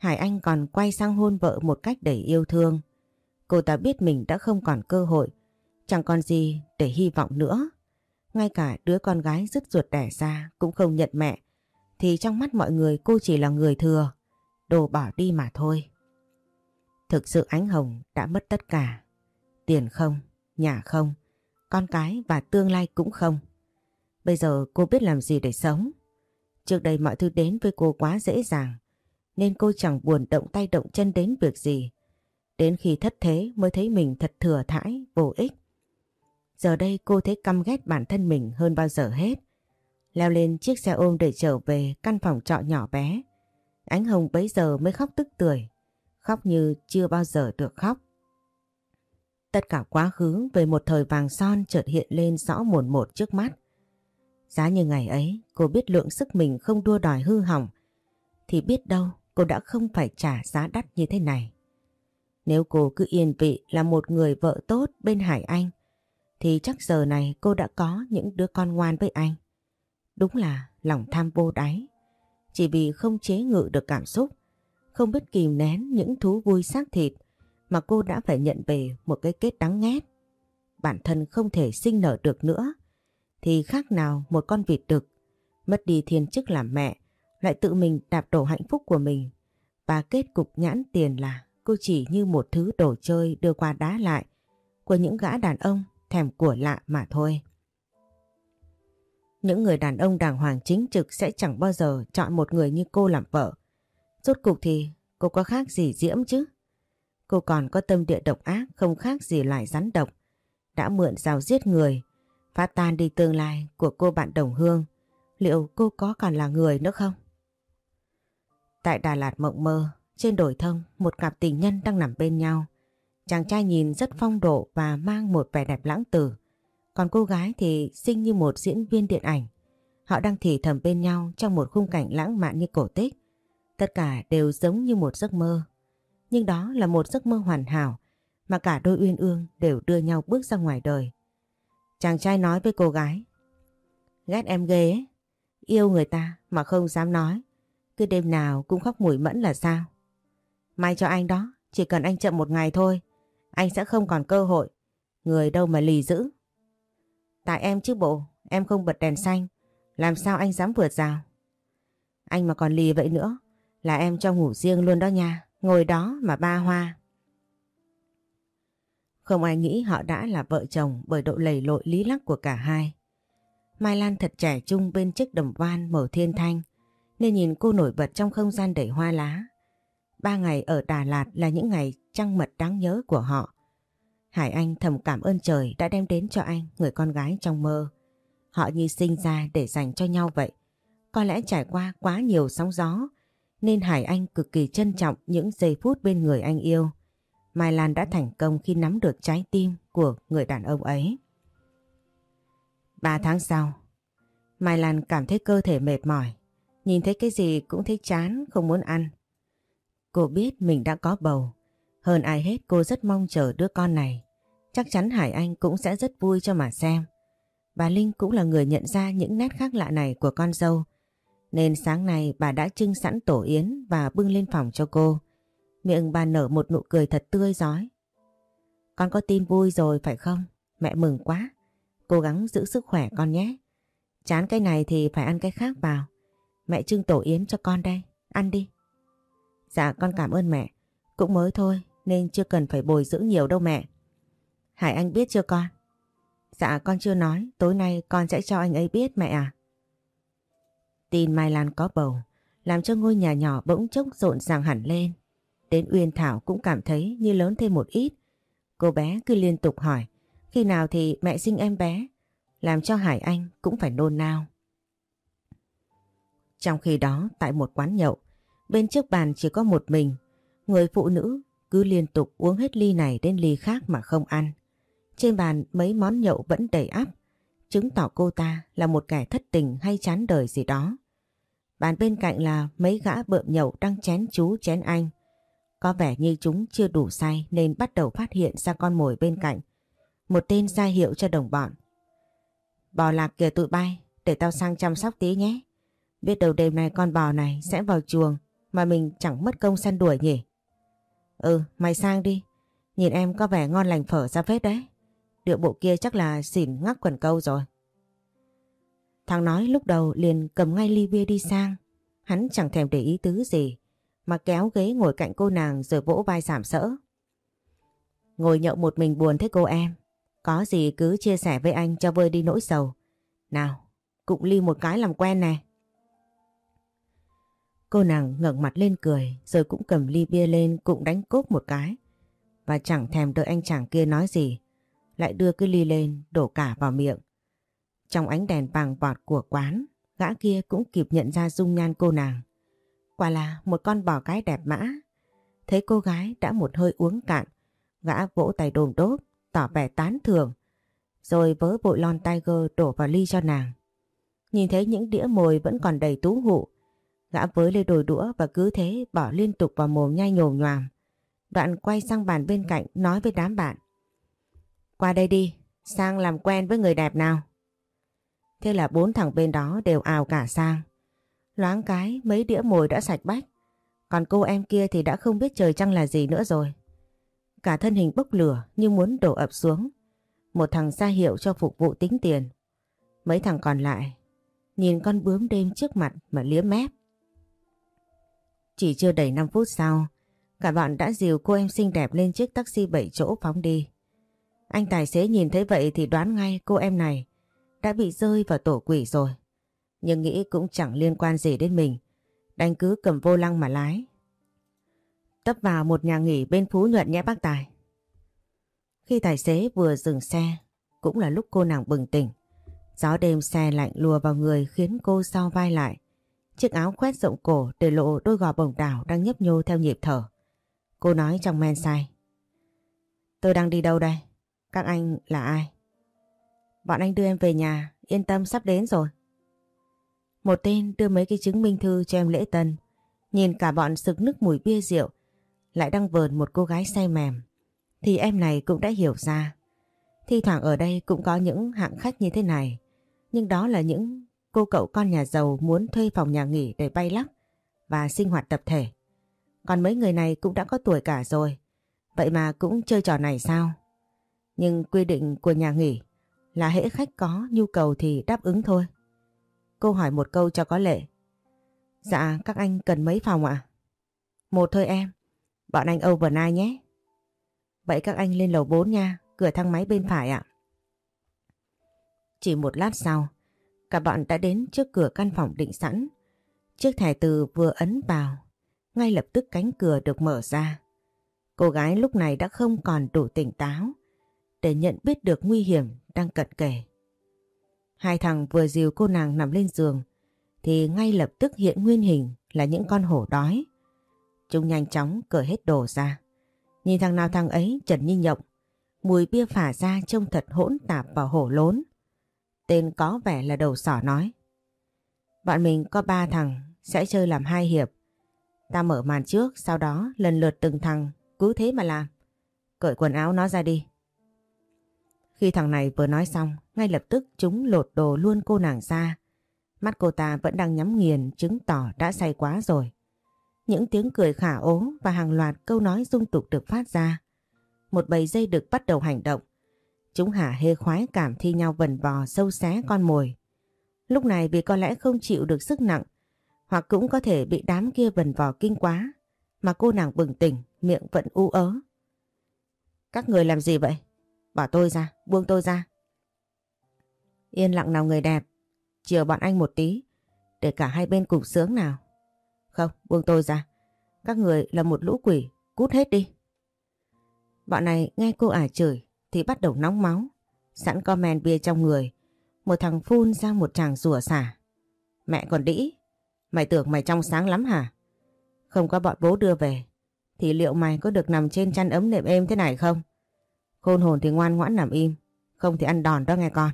Hải Anh còn quay sang hôn vợ một cách đầy yêu thương. Cô ta biết mình đã không còn cơ hội, chẳng còn gì để hy vọng nữa. Ngay cả đứa con gái dứt ruột đẻ ra cũng không nhận mẹ, thì trong mắt mọi người cô chỉ là người thừa, đồ bỏ đi mà thôi. Thực sự Ánh Hồng đã mất tất cả. Tiền không, nhà không, con cái và tương lai cũng không. Bây giờ cô biết làm gì để sống. Trước đây mọi thứ đến với cô quá dễ dàng, nên cô chẳng buồn động tay động chân đến việc gì. Đến khi thất thế mới thấy mình thật thừa thãi, vô ích. Giờ đây cô thấy căm ghét bản thân mình hơn bao giờ hết. Leo lên chiếc xe ôm để trở về căn phòng trọ nhỏ bé. Ánh Hồng bấy giờ mới khóc tức tưởi, khóc như chưa bao giờ được khóc. Tất cả quá khứ về một thời vàng son chợt hiện lên rõ mồn một trước mắt. Giá như ngày ấy cô biết lượng sức mình không đua đòi hư hỏng thì biết đâu cô đã không phải trả giá đắt như thế này. Nếu cô cứ yên vị là một người vợ tốt bên Hải Anh thì chắc giờ này cô đã có những đứa con ngoan với anh. Đúng là lòng tham vô đáy. Chỉ vì không chế ngự được cảm xúc, không biết kìm nén những thú vui xác thịt mà cô đã phải nhận về một cái kết đắng nghét. Bản thân không thể sinh nở được nữa thì khác nào một con vịt đực mất đi thiên chức làm mẹ lại tự mình đạp đổ hạnh phúc của mình và kết cục nhãn tiền là cô chỉ như một thứ đồ chơi đưa qua đá lại của những gã đàn ông thèm của lạ mà thôi. Những người đàn ông đàng hoàng chính trực sẽ chẳng bao giờ chọn một người như cô làm vợ. Rốt cục thì cô có khác gì diễm chứ? Cô còn có tâm địa độc ác không khác gì loài rắn độc. Đã mượn rào giết người, phá tan đi tương lai của cô bạn đồng hương. Liệu cô có còn là người nữa không? Tại Đà Lạt mộng mơ, trên đồi thông một cặp tình nhân đang nằm bên nhau. Chàng trai nhìn rất phong độ và mang một vẻ đẹp lãng tử. Còn cô gái thì xinh như một diễn viên điện ảnh. Họ đang thì thầm bên nhau trong một khung cảnh lãng mạn như cổ tích. Tất cả đều giống như một giấc mơ. Nhưng đó là một giấc mơ hoàn hảo mà cả đôi uyên ương đều đưa nhau bước ra ngoài đời. Chàng trai nói với cô gái Ghét em ghê ấy. Yêu người ta mà không dám nói. Cứ đêm nào cũng khóc mùi mẫn là sao? May cho anh đó, chỉ cần anh chậm một ngày thôi, anh sẽ không còn cơ hội. Người đâu mà lì dữ. Tại em chứ bộ, em không bật đèn xanh, làm sao anh dám vượt rào? Anh mà còn lì vậy nữa, là em cho ngủ riêng luôn đó nha, ngồi đó mà ba hoa. Không ai nghĩ họ đã là vợ chồng bởi độ lầy lội lý lắc của cả hai. Mai Lan thật trẻ trung bên chiếc đầm van màu thiên thanh, nên nhìn cô nổi bật trong không gian đầy hoa lá. Ba ngày ở Đà Lạt là những ngày trăng mật đáng nhớ của họ. Hải Anh thầm cảm ơn trời đã đem đến cho anh người con gái trong mơ. Họ như sinh ra để dành cho nhau vậy. Có lẽ trải qua quá nhiều sóng gió nên Hải Anh cực kỳ trân trọng những giây phút bên người anh yêu. Mai Lan đã thành công khi nắm được trái tim của người đàn ông ấy. Ba tháng sau, Mai Lan cảm thấy cơ thể mệt mỏi Nhìn thấy cái gì cũng thấy chán, không muốn ăn. Cô biết mình đã có bầu. Hơn ai hết cô rất mong chờ đứa con này. Chắc chắn Hải Anh cũng sẽ rất vui cho mà xem. Bà Linh cũng là người nhận ra những nét khác lạ này của con dâu. Nên sáng nay bà đã trưng sẵn tổ yến và bưng lên phòng cho cô. Miệng bà nở một nụ cười thật tươi giói. Con có tin vui rồi phải không? Mẹ mừng quá. Cố gắng giữ sức khỏe con nhé. Chán cái này thì phải ăn cái khác vào. Mẹ trưng tổ yến cho con đây, ăn đi. Dạ con cảm ơn mẹ, cũng mới thôi nên chưa cần phải bồi dưỡng nhiều đâu mẹ. Hải Anh biết chưa con? Dạ con chưa nói, tối nay con sẽ cho anh ấy biết mẹ à. Tin Mai Lan có bầu, làm cho ngôi nhà nhỏ bỗng chốc rộn ràng hẳn lên. Đến Uyên Thảo cũng cảm thấy như lớn thêm một ít. Cô bé cứ liên tục hỏi, khi nào thì mẹ sinh em bé, làm cho Hải Anh cũng phải nôn nao. Trong khi đó tại một quán nhậu, bên trước bàn chỉ có một mình, người phụ nữ cứ liên tục uống hết ly này đến ly khác mà không ăn. Trên bàn mấy món nhậu vẫn đầy ắp, chứng tỏ cô ta là một kẻ thất tình hay chán đời gì đó. Bàn bên cạnh là mấy gã bợm nhậu đang chén chú chén anh. Có vẻ như chúng chưa đủ say nên bắt đầu phát hiện ra con mồi bên cạnh. Một tên ra hiệu cho đồng bọn. Bò lạc kìa tụi bay, để tao sang chăm sóc tí nhé. Biết đâu đêm nay con bò này sẽ vào chuồng mà mình chẳng mất công săn đuổi nhỉ. Ừ, mày sang đi. Nhìn em có vẻ ngon lành phở ra phết đấy. Điệu bộ kia chắc là xỉn ngắc quần câu rồi. Thằng nói lúc đầu liền cầm ngay ly bia đi sang. Hắn chẳng thèm để ý tứ gì mà kéo ghế ngồi cạnh cô nàng rồi vỗ vai sảm sỡ. Ngồi nhậu một mình buồn thế cô em. Có gì cứ chia sẻ với anh cho vơi đi nỗi sầu. Nào, cụng ly một cái làm quen nè. Cô nàng ngẩng mặt lên cười rồi cũng cầm ly bia lên cũng đánh cốp một cái. Và chẳng thèm đợi anh chàng kia nói gì. Lại đưa cái ly lên đổ cả vào miệng. Trong ánh đèn vàng vọt của quán, gã kia cũng kịp nhận ra dung nhan cô nàng. Quả là một con bò cái đẹp mã. Thấy cô gái đã một hơi uống cạn, gã vỗ tay đồm đốt, tỏ vẻ tán thưởng. Rồi vớ bội lon tiger đổ vào ly cho nàng. Nhìn thấy những đĩa mồi vẫn còn đầy tú hụ, gã với lên đồi đũa và cứ thế bỏ liên tục vào mồm nhai nhồm nhòm Đoạn quay sang bàn bên cạnh nói với đám bạn. Qua đây đi, sang làm quen với người đẹp nào. Thế là bốn thằng bên đó đều ào cả sang. Loáng cái mấy đĩa mồi đã sạch bách. Còn cô em kia thì đã không biết trời trăng là gì nữa rồi. Cả thân hình bốc lửa như muốn đổ ập xuống. Một thằng ra hiệu cho phục vụ tính tiền. Mấy thằng còn lại nhìn con bướm đêm trước mặt mà liếm mép. Chỉ chưa đầy 5 phút sau, cả bọn đã dìu cô em xinh đẹp lên chiếc taxi 7 chỗ phóng đi. Anh tài xế nhìn thấy vậy thì đoán ngay cô em này đã bị rơi vào tổ quỷ rồi. Nhưng nghĩ cũng chẳng liên quan gì đến mình. Đành cứ cầm vô lăng mà lái. Tấp vào một nhà nghỉ bên Phú Nhuận nhé bác Tài. Khi tài xế vừa dừng xe, cũng là lúc cô nàng bừng tỉnh. Gió đêm xe lạnh lùa vào người khiến cô sau vai lại. Chiếc áo khoét rộng cổ để lộ đôi gò bồng đảo đang nhấp nhô theo nhịp thở. Cô nói trong men say. Tôi đang đi đâu đây? Các anh là ai? Bọn anh đưa em về nhà, yên tâm sắp đến rồi. Một tên đưa mấy cái chứng minh thư cho em lễ tân. Nhìn cả bọn sực nước mùi bia rượu, lại đang vờn một cô gái say mềm. Thì em này cũng đã hiểu ra. Thi thoảng ở đây cũng có những hạng khách như thế này. Nhưng đó là những cô cậu con nhà giàu muốn thuê phòng nhà nghỉ để bay lắc và sinh hoạt tập thể. Còn mấy người này cũng đã có tuổi cả rồi. Vậy mà cũng chơi trò này sao? Nhưng quy định của nhà nghỉ là hễ khách có nhu cầu thì đáp ứng thôi. Cô hỏi một câu cho có lệ. Dạ các anh cần mấy phòng ạ? Một thôi em. Bọn anh overnight nhé. Vậy các anh lên lầu 4 nha. Cửa thang máy bên phải ạ. Chỉ một lát sau, cả bọn đã đến trước cửa căn phòng định sẵn. Chiếc thẻ từ vừa ấn vào, ngay lập tức cánh cửa được mở ra. Cô gái lúc này đã không còn đủ tỉnh táo để nhận biết được nguy hiểm đang cận kề. Hai thằng vừa dìu cô nàng nằm lên giường thì ngay lập tức hiện nguyên hình là những con hổ đói. Chúng nhanh chóng cởi hết đồ ra. Nhìn thằng nào thằng ấy trần như nhộng, mùi bia phả ra trông thật hỗn tạp và hổ lốn. Tên có vẻ là đầu sỏ nói. Bọn mình có ba thằng sẽ chơi làm hai hiệp. Ta mở màn trước, sau đó lần lượt từng thằng cứ thế mà làm. Cởi quần áo nó ra đi. Khi thằng này vừa nói xong, ngay lập tức chúng lột đồ luôn cô nàng ra. Mắt cô ta vẫn đang nhắm nghiền chứng tỏ đã say quá rồi. Những tiếng cười khả ố và hàng loạt câu nói dung tục được phát ra. Một bầy dây được bắt đầu hành động. Chúng hả hê khoái cảm thi nhau vần vò sâu xé con mồi. Lúc này vì có lẽ không chịu được sức nặng hoặc cũng có thể bị đám kia vần vò kinh quá mà cô nàng bừng tỉnh, miệng vẫn u ớ. Các người làm gì vậy? Bỏ tôi ra, buông tôi ra. Yên lặng nào người đẹp, chiều bọn anh một tí, để cả hai bên cùng sướng nào. Không, buông tôi ra. Các người là một lũ quỷ, cút hết đi. Bọn này nghe cô ả chửi thì bắt đầu nóng máu. Sẵn có men bia trong người, một thằng phun ra một chàng rủa xả. Mẹ còn đĩ, mày tưởng mày trong sáng lắm hả? Không có bọn bố đưa về, thì liệu mày có được nằm trên chăn ấm nệm êm thế này không? Khôn hồn thì ngoan ngoãn nằm im, không thì ăn đòn đó nghe con.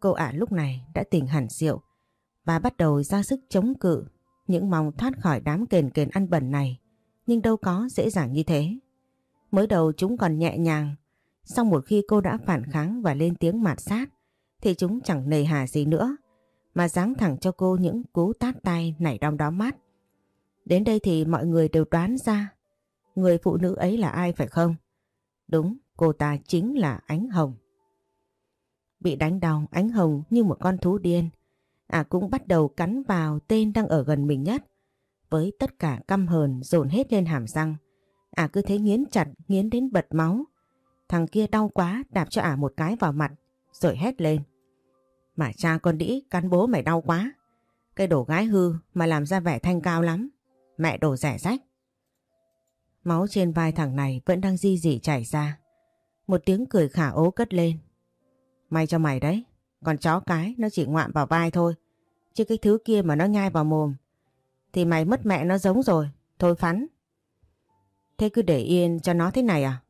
Cô ả lúc này đã tỉnh hẳn rượu và bắt đầu ra sức chống cự những mong thoát khỏi đám kền kền ăn bẩn này. Nhưng đâu có dễ dàng như thế. Mới đầu chúng còn nhẹ nhàng, sau một khi cô đã phản kháng và lên tiếng mạt sát thì chúng chẳng nề hà gì nữa mà giáng thẳng cho cô những cú tát tay nảy đong đó mắt. Đến đây thì mọi người đều đoán ra người phụ nữ ấy là ai phải không? Đúng, cô ta chính là Ánh Hồng. Bị đánh đau, Ánh Hồng như một con thú điên. À cũng bắt đầu cắn vào tên đang ở gần mình nhất. Với tất cả căm hờn dồn hết lên hàm răng. À cứ thế nghiến chặt, nghiến đến bật máu. Thằng kia đau quá đạp cho ả một cái vào mặt rồi hét lên. Mà cha con đĩ cắn bố mày đau quá. Cái đổ gái hư mà làm ra vẻ thanh cao lắm. Mẹ đổ rẻ rách. Máu trên vai thằng này vẫn đang di dỉ chảy ra. Một tiếng cười khả ố cất lên. May cho mày đấy. Còn chó cái nó chỉ ngoạm vào vai thôi. Chứ cái thứ kia mà nó nhai vào mồm. Thì mày mất mẹ nó giống rồi. Thôi phắn. Thế cứ để yên cho nó thế này à?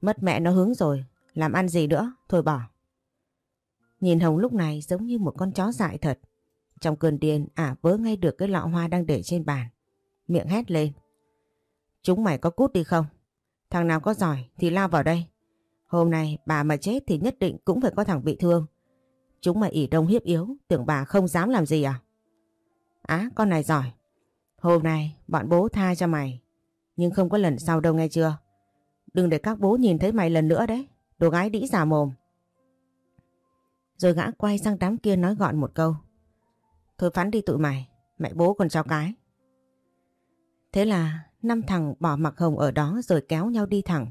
Mất mẹ nó hướng rồi. Làm ăn gì nữa? Thôi bỏ. Nhìn Hồng lúc này giống như một con chó dại thật. Trong cơn điên ả vớ ngay được cái lọ hoa đang để trên bàn. Miệng hét lên. Chúng mày có cút đi không? Thằng nào có giỏi thì lao vào đây. Hôm nay bà mà chết thì nhất định cũng phải có thằng bị thương. Chúng mày ỉ đông hiếp yếu, tưởng bà không dám làm gì à? Á, con này giỏi. Hôm nay bọn bố tha cho mày. Nhưng không có lần sau đâu nghe chưa? Đừng để các bố nhìn thấy mày lần nữa đấy. Đồ gái đĩ giả mồm. Rồi gã quay sang đám kia nói gọn một câu. Thôi phán đi tụi mày, mẹ bố còn cho cái. Thế là năm thằng bỏ mặc Hồng ở đó rồi kéo nhau đi thẳng.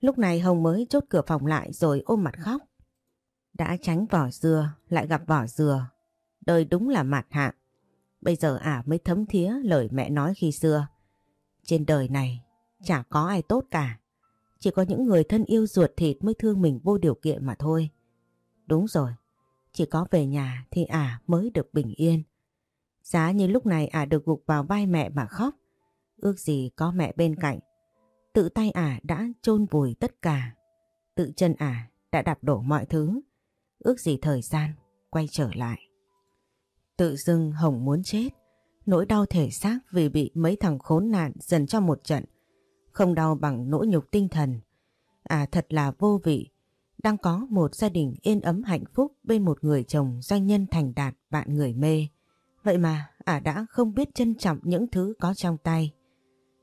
Lúc này Hồng mới chốt cửa phòng lại rồi ôm mặt khóc. Đã tránh vỏ dừa, lại gặp vỏ dừa. Đời đúng là mạt hạ. Bây giờ ả mới thấm thía lời mẹ nói khi xưa. Trên đời này chả có ai tốt cả. Chỉ có những người thân yêu ruột thịt mới thương mình vô điều kiện mà thôi. Đúng rồi, chỉ có về nhà thì ả mới được bình yên. Giá như lúc này ả được gục vào vai mẹ mà khóc. Ước gì có mẹ bên cạnh. Tự tay ả đã chôn vùi tất cả. Tự chân ả đã đạp đổ mọi thứ. Ước gì thời gian quay trở lại. Tự dưng Hồng muốn chết. Nỗi đau thể xác vì bị mấy thằng khốn nạn dần cho một trận. Không đau bằng nỗi nhục tinh thần. À thật là vô vị. Đang có một gia đình yên ấm hạnh phúc bên một người chồng doanh nhân thành đạt bạn người mê. Vậy mà ả đã không biết trân trọng những thứ có trong tay.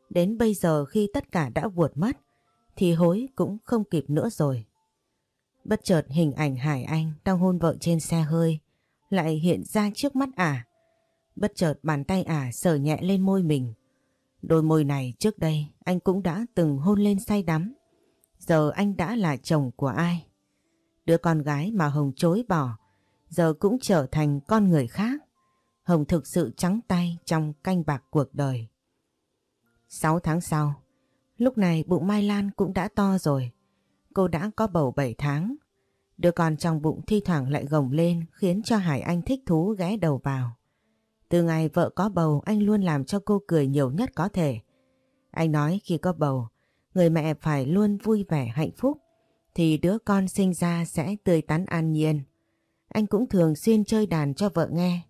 Đến bây giờ khi tất cả đã vuột mất, thì hối cũng không kịp nữa rồi. Bất chợt hình ảnh Hải Anh đang hôn vợ trên xe hơi, lại hiện ra trước mắt ả. Bất chợt bàn tay ả sờ nhẹ lên môi mình. Đôi môi này trước đây anh cũng đã từng hôn lên say đắm. Giờ anh đã là chồng của ai? Đứa con gái mà Hồng chối bỏ giờ cũng trở thành con người khác. Hồng thực sự trắng tay trong canh bạc cuộc đời. 6 tháng sau, lúc này bụng Mai Lan cũng đã to rồi. Cô đã có bầu 7 tháng. Đứa con trong bụng thi thoảng lại gồng lên khiến cho Hải Anh thích thú ghé đầu vào. Từ ngày vợ có bầu anh luôn làm cho cô cười nhiều nhất có thể. Anh nói khi có bầu, người mẹ phải luôn vui vẻ hạnh phúc thì đứa con sinh ra sẽ tươi tắn an nhiên. Anh cũng thường xuyên chơi đàn cho vợ nghe.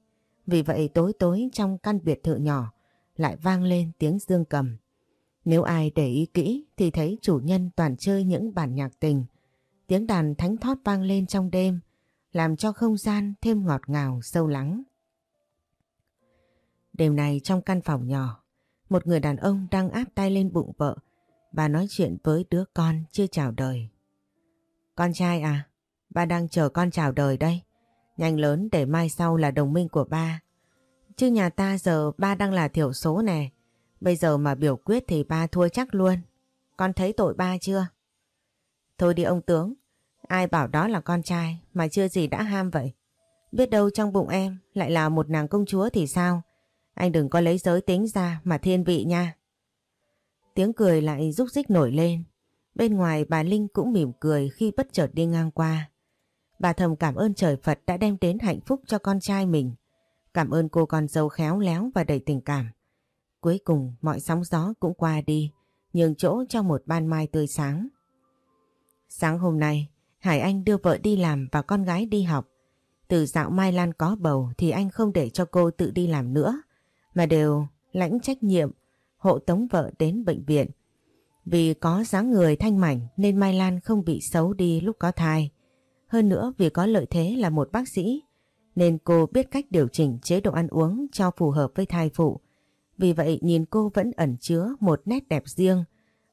Vì vậy tối tối trong căn biệt thự nhỏ lại vang lên tiếng dương cầm. Nếu ai để ý kỹ thì thấy chủ nhân toàn chơi những bản nhạc tình. Tiếng đàn thánh thót vang lên trong đêm, làm cho không gian thêm ngọt ngào sâu lắng. Đêm này trong căn phòng nhỏ, một người đàn ông đang áp tay lên bụng vợ và nói chuyện với đứa con chưa chào đời. Con trai à, ba đang chờ con chào đời đây. Nhanh lớn để mai sau là đồng minh của ba. Chứ nhà ta giờ ba đang là thiểu số nè. Bây giờ mà biểu quyết thì ba thua chắc luôn. Con thấy tội ba chưa? Thôi đi ông tướng. Ai bảo đó là con trai mà chưa gì đã ham vậy. Biết đâu trong bụng em lại là một nàng công chúa thì sao? Anh đừng có lấy giới tính ra mà thiên vị nha. Tiếng cười lại rúc rích nổi lên. Bên ngoài bà Linh cũng mỉm cười khi bất chợt đi ngang qua. Bà thầm cảm ơn trời Phật đã đem đến hạnh phúc cho con trai mình. Cảm ơn cô con dâu khéo léo và đầy tình cảm. Cuối cùng mọi sóng gió cũng qua đi, nhường chỗ cho một ban mai tươi sáng. Sáng hôm nay, Hải Anh đưa vợ đi làm và con gái đi học. Từ dạo Mai Lan có bầu thì anh không để cho cô tự đi làm nữa, mà đều lãnh trách nhiệm, hộ tống vợ đến bệnh viện. Vì có dáng người thanh mảnh nên Mai Lan không bị xấu đi lúc có thai. Hơn nữa vì có lợi thế là một bác sĩ, nên cô biết cách điều chỉnh chế độ ăn uống cho phù hợp với thai phụ. Vì vậy nhìn cô vẫn ẩn chứa một nét đẹp riêng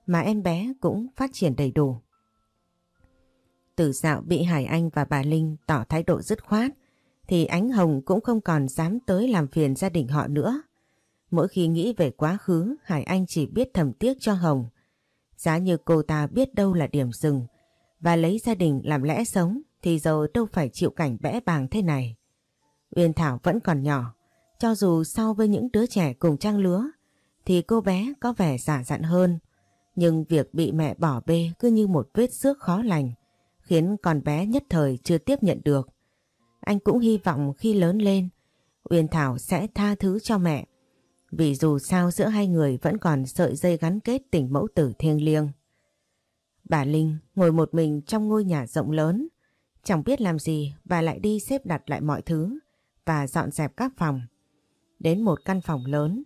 mà em bé cũng phát triển đầy đủ. Từ dạo bị Hải Anh và bà Linh tỏ thái độ dứt khoát thì Ánh Hồng cũng không còn dám tới làm phiền gia đình họ nữa. Mỗi khi nghĩ về quá khứ Hải Anh chỉ biết thầm tiếc cho Hồng. Giá như cô ta biết đâu là điểm dừng và lấy gia đình làm lẽ sống thì giờ đâu phải chịu cảnh bẽ bàng thế này. Uyên Thảo vẫn còn nhỏ, cho dù so với những đứa trẻ cùng trang lứa thì cô bé có vẻ giả dặn hơn. Nhưng việc bị mẹ bỏ bê cứ như một vết xước khó lành khiến con bé nhất thời chưa tiếp nhận được. Anh cũng hy vọng khi lớn lên Uyên Thảo sẽ tha thứ cho mẹ vì dù sao giữa hai người vẫn còn sợi dây gắn kết tình mẫu tử thiêng liêng. Bà Linh ngồi một mình trong ngôi nhà rộng lớn Chẳng biết làm gì bà lại đi xếp đặt lại mọi thứ và dọn dẹp các phòng. Đến một căn phòng lớn,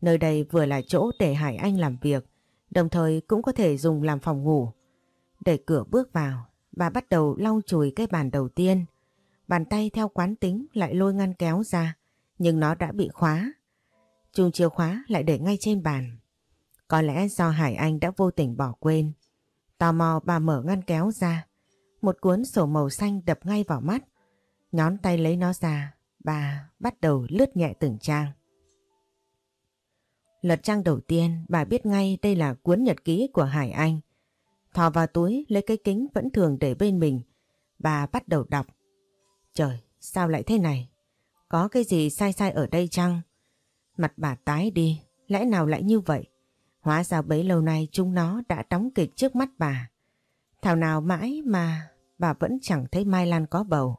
nơi đây vừa là chỗ để Hải Anh làm việc, đồng thời cũng có thể dùng làm phòng ngủ. Để cửa bước vào, bà bắt đầu lau chùi cái bàn đầu tiên. Bàn tay theo quán tính lại lôi ngăn kéo ra, nhưng nó đã bị khóa. Chung chìa khóa lại để ngay trên bàn. Có lẽ do Hải Anh đã vô tình bỏ quên. Tò mò bà mở ngăn kéo ra, một cuốn sổ màu xanh đập ngay vào mắt. Nhón tay lấy nó ra, bà bắt đầu lướt nhẹ từng trang. Lật trang đầu tiên, bà biết ngay đây là cuốn nhật ký của Hải Anh. Thò vào túi lấy cái kính vẫn thường để bên mình. Bà bắt đầu đọc. Trời, sao lại thế này? Có cái gì sai sai ở đây chăng? Mặt bà tái đi, lẽ nào lại như vậy? Hóa ra bấy lâu nay chúng nó đã đóng kịch trước mắt bà. Thảo nào mãi mà bà vẫn chẳng thấy Mai Lan có bầu.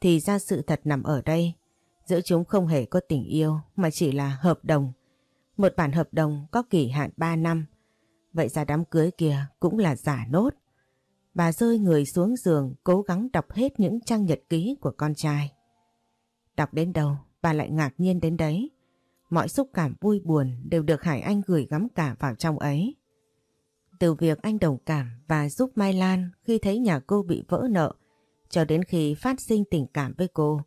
Thì ra sự thật nằm ở đây. Giữa chúng không hề có tình yêu mà chỉ là hợp đồng. Một bản hợp đồng có kỳ hạn 3 năm. Vậy ra đám cưới kia cũng là giả nốt. Bà rơi người xuống giường, cố gắng đọc hết những trang nhật ký của con trai. Đọc đến đâu, bà lại ngạc nhiên đến đấy. Mọi xúc cảm vui buồn đều được Hải Anh gửi gắm cả vào trong ấy. Từ việc anh đồng cảm và giúp Mai Lan khi thấy nhà cô bị vỡ nợ, cho đến khi phát sinh tình cảm với cô.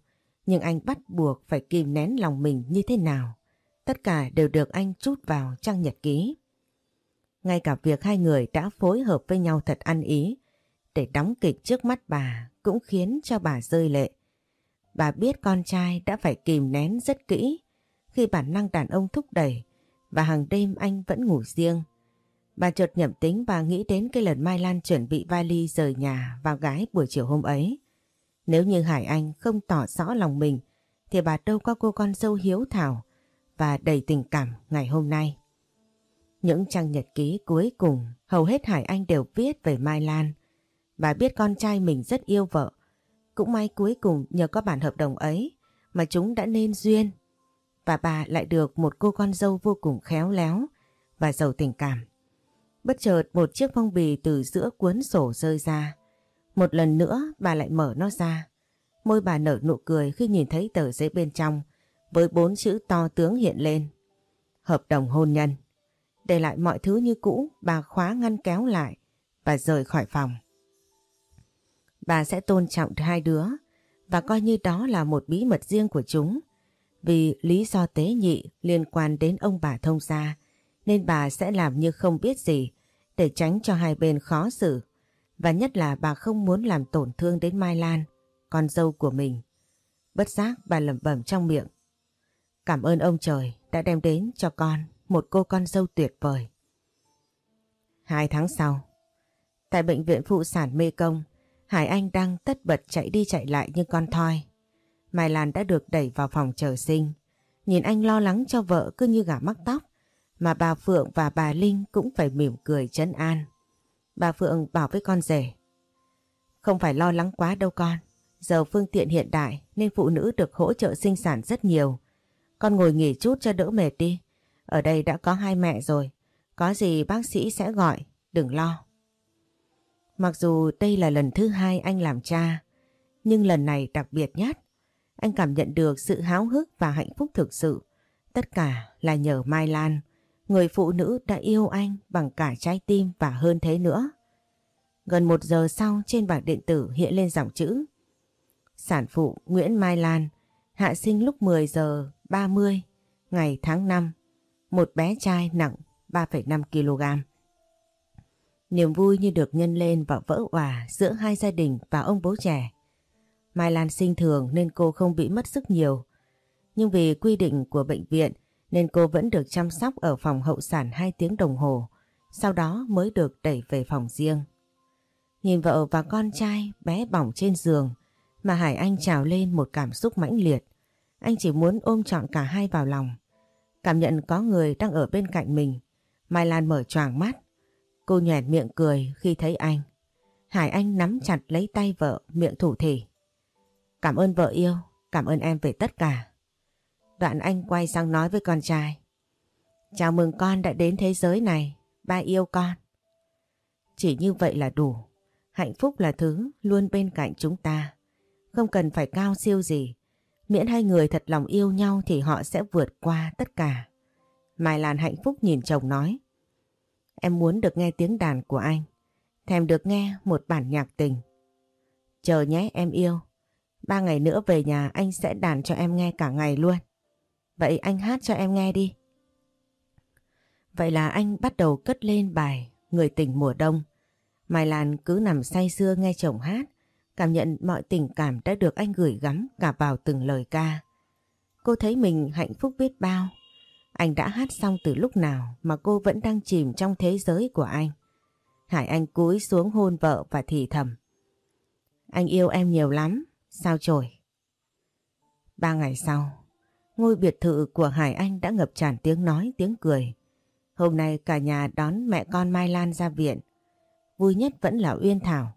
Nhưng anh bắt buộc phải kìm nén lòng mình như thế nào. Tất cả đều được anh chút vào trang nhật ký. Ngay cả việc hai người đã phối hợp với nhau thật ăn ý để đóng kịch trước mắt bà cũng khiến cho bà rơi lệ. Bà biết con trai đã phải kìm nén rất kỹ khi bản năng đàn ông thúc đẩy và hàng đêm anh vẫn ngủ riêng. Bà chợt nhậm tính và nghĩ đến cái lần Mai Lan chuẩn bị vali rời nhà vào gái buổi chiều hôm ấy. Nếu như Hải Anh không tỏ rõ lòng mình, thì bà đâu có cô con dâu hiếu thảo và đầy tình cảm ngày hôm nay. Những trang nhật ký cuối cùng hầu hết Hải Anh đều viết về Mai Lan. Bà biết con trai mình rất yêu vợ. Cũng may cuối cùng nhờ có bản hợp đồng ấy mà chúng đã nên duyên. Và bà lại được một cô con dâu vô cùng khéo léo và giàu tình cảm. Bất chợt một chiếc phong bì từ giữa cuốn sổ rơi ra. Một lần nữa bà lại mở nó ra. Môi bà nở nụ cười khi nhìn thấy tờ giấy bên trong với bốn chữ to tướng hiện lên. Hợp đồng hôn nhân. Để lại mọi thứ như cũ, bà khóa ngăn kéo lại và rời khỏi phòng. Bà sẽ tôn trọng hai đứa và coi như đó là một bí mật riêng của chúng. Vì lý do tế nhị liên quan đến ông bà thông gia nên bà sẽ làm như không biết gì để tránh cho hai bên khó xử. Và nhất là bà không muốn làm tổn thương đến Mai Lan, con dâu của mình. Bất giác bà lẩm bẩm trong miệng. Cảm ơn ông trời đã đem đến cho con một cô con dâu tuyệt vời. Hai tháng sau, tại bệnh viện phụ sản Mê Công, Hải Anh đang tất bật chạy đi chạy lại như con thoi. Mai Lan đã được đẩy vào phòng chờ sinh. Nhìn anh lo lắng cho vợ cứ như gà mắc tóc, mà bà Phượng và bà Linh cũng phải mỉm cười chấn an. Bà Phượng bảo với con rể. Không phải lo lắng quá đâu con. Giờ phương tiện hiện đại nên phụ nữ được hỗ trợ sinh sản rất nhiều. Con ngồi nghỉ chút cho đỡ mệt đi. Ở đây đã có hai mẹ rồi. Có gì bác sĩ sẽ gọi. Đừng lo. Mặc dù đây là lần thứ hai anh làm cha, nhưng lần này đặc biệt nhất. Anh cảm nhận được sự háo hức và hạnh phúc thực sự. Tất cả là nhờ Mai Lan. Người phụ nữ đã yêu anh bằng cả trái tim và hơn thế nữa. Gần một giờ sau trên bảng điện tử hiện lên dòng chữ Sản phụ Nguyễn Mai Lan hạ sinh lúc 10 giờ 30 ngày tháng 5, một bé trai nặng 3,5 kg. Niềm vui như được nhân lên và vỡ òa giữa hai gia đình và ông bố trẻ. Mai Lan sinh thường nên cô không bị mất sức nhiều. Nhưng vì quy định của bệnh viện nên cô vẫn được chăm sóc ở phòng hậu sản 2 tiếng đồng hồ, sau đó mới được đẩy về phòng riêng. Nhìn vợ và con trai bé bỏng trên giường mà Hải Anh trào lên một cảm xúc mãnh liệt. Anh chỉ muốn ôm trọn cả hai vào lòng. Cảm nhận có người đang ở bên cạnh mình. Mai Lan mở choàng mắt. Cô nhoẻn miệng cười khi thấy anh. Hải Anh nắm chặt lấy tay vợ miệng thủ thỉ. Cảm ơn vợ yêu, cảm ơn em về tất cả. Đoạn anh quay sang nói với con trai. Chào mừng con đã đến thế giới này, ba yêu con. Chỉ như vậy là đủ. Hạnh phúc là thứ luôn bên cạnh chúng ta. Không cần phải cao siêu gì. Miễn hai người thật lòng yêu nhau thì họ sẽ vượt qua tất cả. Mai Lan hạnh phúc nhìn chồng nói. Em muốn được nghe tiếng đàn của anh. Thèm được nghe một bản nhạc tình. Chờ nhé em yêu. Ba ngày nữa về nhà anh sẽ đàn cho em nghe cả ngày luôn. Vậy anh hát cho em nghe đi. Vậy là anh bắt đầu cất lên bài Người tình mùa đông. Mai Lan cứ nằm say sưa nghe chồng hát, cảm nhận mọi tình cảm đã được anh gửi gắm cả vào từng lời ca. Cô thấy mình hạnh phúc biết bao. Anh đã hát xong từ lúc nào mà cô vẫn đang chìm trong thế giới của anh. Hải Anh cúi xuống hôn vợ và thì thầm. Anh yêu em nhiều lắm, sao trời. Ba ngày sau, ngôi biệt thự của Hải Anh đã ngập tràn tiếng nói, tiếng cười. Hôm nay cả nhà đón mẹ con Mai Lan ra viện. Vui nhất vẫn là Uyên Thảo.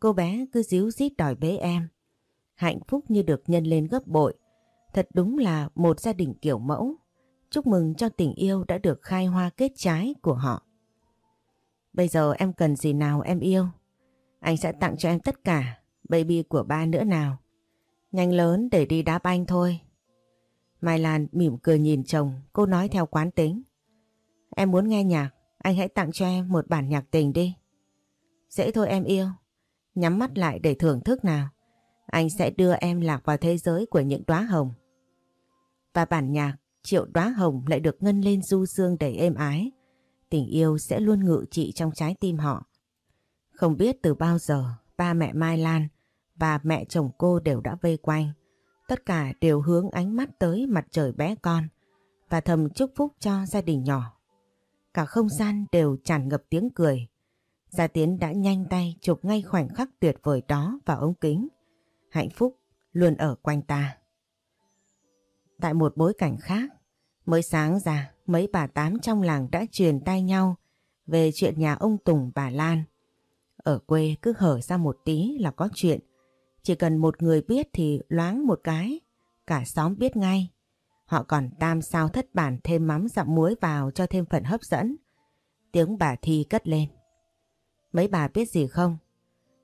Cô bé cứ díu dít đòi bế em. Hạnh phúc như được nhân lên gấp bội. Thật đúng là một gia đình kiểu mẫu. Chúc mừng cho tình yêu đã được khai hoa kết trái của họ. Bây giờ em cần gì nào em yêu? Anh sẽ tặng cho em tất cả. Baby của ba nữa nào. Nhanh lớn để đi đá banh thôi. Mai Lan mỉm cười nhìn chồng, cô nói theo quán tính. Em muốn nghe nhạc, anh hãy tặng cho em một bản nhạc tình đi. Dễ thôi em yêu, nhắm mắt lại để thưởng thức nào. Anh sẽ đưa em lạc vào thế giới của những đóa hồng. Và bản nhạc triệu đóa hồng lại được ngân lên du dương đầy êm ái. Tình yêu sẽ luôn ngự trị trong trái tim họ. Không biết từ bao giờ, ba mẹ Mai Lan và mẹ chồng cô đều đã vây quanh. Tất cả đều hướng ánh mắt tới mặt trời bé con và thầm chúc phúc cho gia đình nhỏ. Cả không gian đều tràn ngập tiếng cười. Gia Tiến đã nhanh tay chụp ngay khoảnh khắc tuyệt vời đó vào ống kính. Hạnh phúc luôn ở quanh ta. Tại một bối cảnh khác, mới sáng ra mấy bà tám trong làng đã truyền tay nhau về chuyện nhà ông Tùng bà Lan. Ở quê cứ hở ra một tí là có chuyện. Chỉ cần một người biết thì loáng một cái, cả xóm biết ngay. Họ còn tam sao thất bản thêm mắm dặm muối vào cho thêm phần hấp dẫn. Tiếng bà Thi cất lên. Mấy bà biết gì không?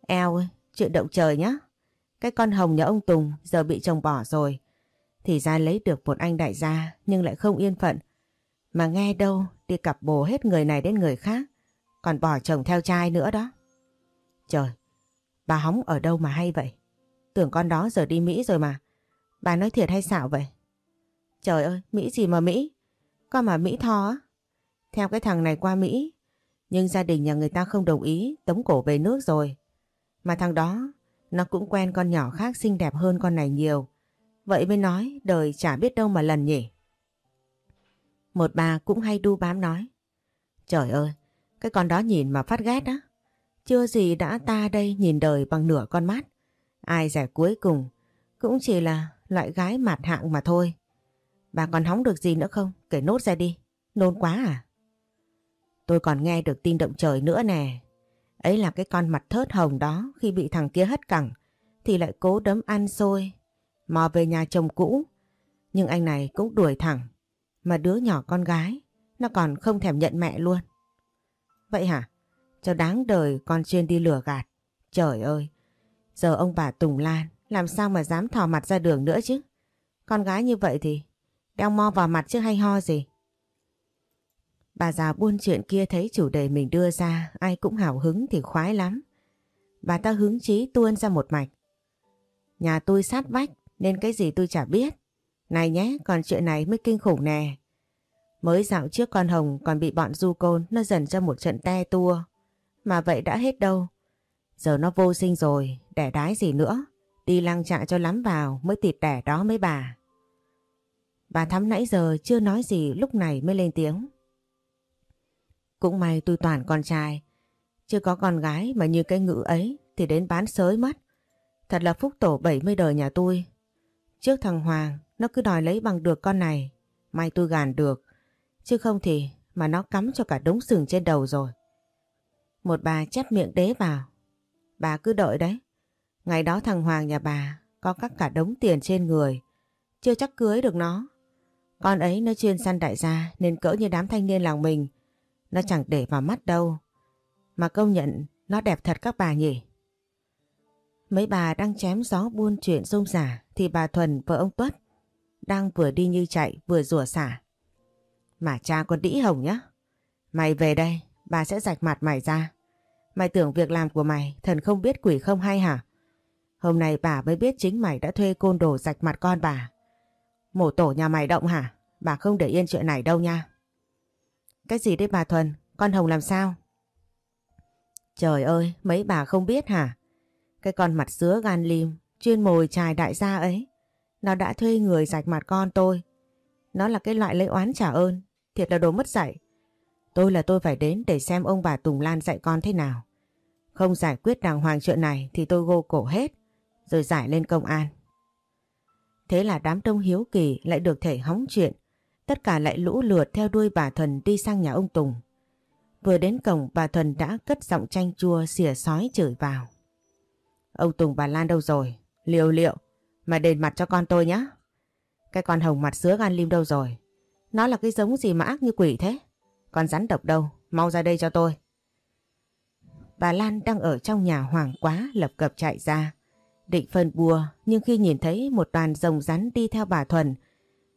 Eo ơi, chuyện động trời nhá. Cái con hồng nhà ông Tùng giờ bị chồng bỏ rồi. Thì ra lấy được một anh đại gia nhưng lại không yên phận. Mà nghe đâu đi cặp bồ hết người này đến người khác. Còn bỏ chồng theo trai nữa đó. Trời, bà hóng ở đâu mà hay vậy? Tưởng con đó giờ đi Mỹ rồi mà. Bà nói thiệt hay xạo vậy? Trời ơi, Mỹ gì mà Mỹ? Con mà Mỹ tho á. Theo cái thằng này qua Mỹ, nhưng gia đình nhà người ta không đồng ý tống cổ về nước rồi. Mà thằng đó, nó cũng quen con nhỏ khác xinh đẹp hơn con này nhiều. Vậy mới nói đời chả biết đâu mà lần nhỉ. Một bà cũng hay đu bám nói. Trời ơi, cái con đó nhìn mà phát ghét á. Chưa gì đã ta đây nhìn đời bằng nửa con mắt. Ai rẻ cuối cùng cũng chỉ là loại gái mặt hạng mà thôi. Bà còn hóng được gì nữa không? Kể nốt ra đi. Nôn quá à? Tôi còn nghe được tin động trời nữa nè. Ấy là cái con mặt thớt hồng đó khi bị thằng kia hất cẳng thì lại cố đấm ăn xôi. Mò về nhà chồng cũ. Nhưng anh này cũng đuổi thẳng. Mà đứa nhỏ con gái, nó còn không thèm nhận mẹ luôn. Vậy hả? Cho đáng đời con chuyên đi lừa gạt. Trời ơi! Giờ ông bà Tùng Lan, làm sao mà dám thò mặt ra đường nữa chứ? Con gái như vậy thì đeo mo vào mặt chứ hay ho gì? Bà già buôn chuyện kia thấy chủ đề mình đưa ra, ai cũng hào hứng thì khoái lắm. Bà ta hứng chí tuôn ra một mạch. Nhà tôi sát vách nên cái gì tôi chả biết. Này nhé, còn chuyện này mới kinh khủng nè. Mới dạo trước con Hồng còn bị bọn du côn nó dần cho một trận te tua. Mà vậy đã hết đâu. Giờ nó vô sinh rồi, đẻ đái gì nữa. Đi lăng trạ cho lắm vào mới tịt đẻ đó mấy bà. Bà Thắm nãy giờ chưa nói gì lúc này mới lên tiếng. Cũng may tôi toàn con trai. Chưa có con gái mà như cái ngữ ấy thì đến bán sới mất. Thật là phúc tổ 70 đời nhà tôi. Trước thằng Hoàng, nó cứ đòi lấy bằng được con này. May tôi gàn được. Chứ không thì mà nó cắm cho cả đống sừng trên đầu rồi. Một bà chép miệng đế vào. Bà cứ đợi đấy. Ngày đó thằng Hoàng nhà bà có các cả đống tiền trên người. Chưa chắc cưới được nó. Con ấy nó chuyên săn đại gia nên cỡ như đám thanh niên làng mình. Nó chẳng để vào mắt đâu. Mà công nhận nó đẹp thật các bà nhỉ. Mấy bà đang chém gió buôn chuyện rông giả thì bà Thuần vợ ông Tuất đang vừa đi như chạy vừa rủa xả. Mà cha con đĩ hồng nhá. Mày về đây, bà sẽ rạch mặt mày ra. Mày tưởng việc làm của mày thần không biết quỷ không hay hả? Hôm nay bà mới biết chính mày đã thuê côn đồ rạch mặt con bà. Mổ tổ nhà mày động hả? Bà không để yên chuyện này đâu nha. Cái gì đấy bà Thuần? Con Hồng làm sao? Trời ơi, mấy bà không biết hả? Cái con mặt sứa gan lim, chuyên mồi trài đại gia ấy. Nó đã thuê người rạch mặt con tôi. Nó là cái loại lấy oán trả ơn. Thiệt là đồ mất dạy. Tôi là tôi phải đến để xem ông bà Tùng Lan dạy con thế nào. Không giải quyết đàng hoàng chuyện này thì tôi gô cổ hết. Rồi giải lên công an. Thế là đám đông hiếu kỳ lại được thể hóng chuyện. Tất cả lại lũ lượt theo đuôi bà Thuần đi sang nhà ông Tùng. Vừa đến cổng bà Thuần đã cất giọng chanh chua xỉa sói chửi vào. Ông Tùng bà Lan đâu rồi? Liệu liệu, mà đền mặt cho con tôi nhé. Cái con hồng mặt sứa gan lim đâu rồi? Nó là cái giống gì mà ác như quỷ thế? Con rắn độc đâu? Mau ra đây cho tôi. Bà Lan đang ở trong nhà hoàng quá lập cập chạy ra. Định phân bùa nhưng khi nhìn thấy một đoàn rồng rắn đi theo bà Thuần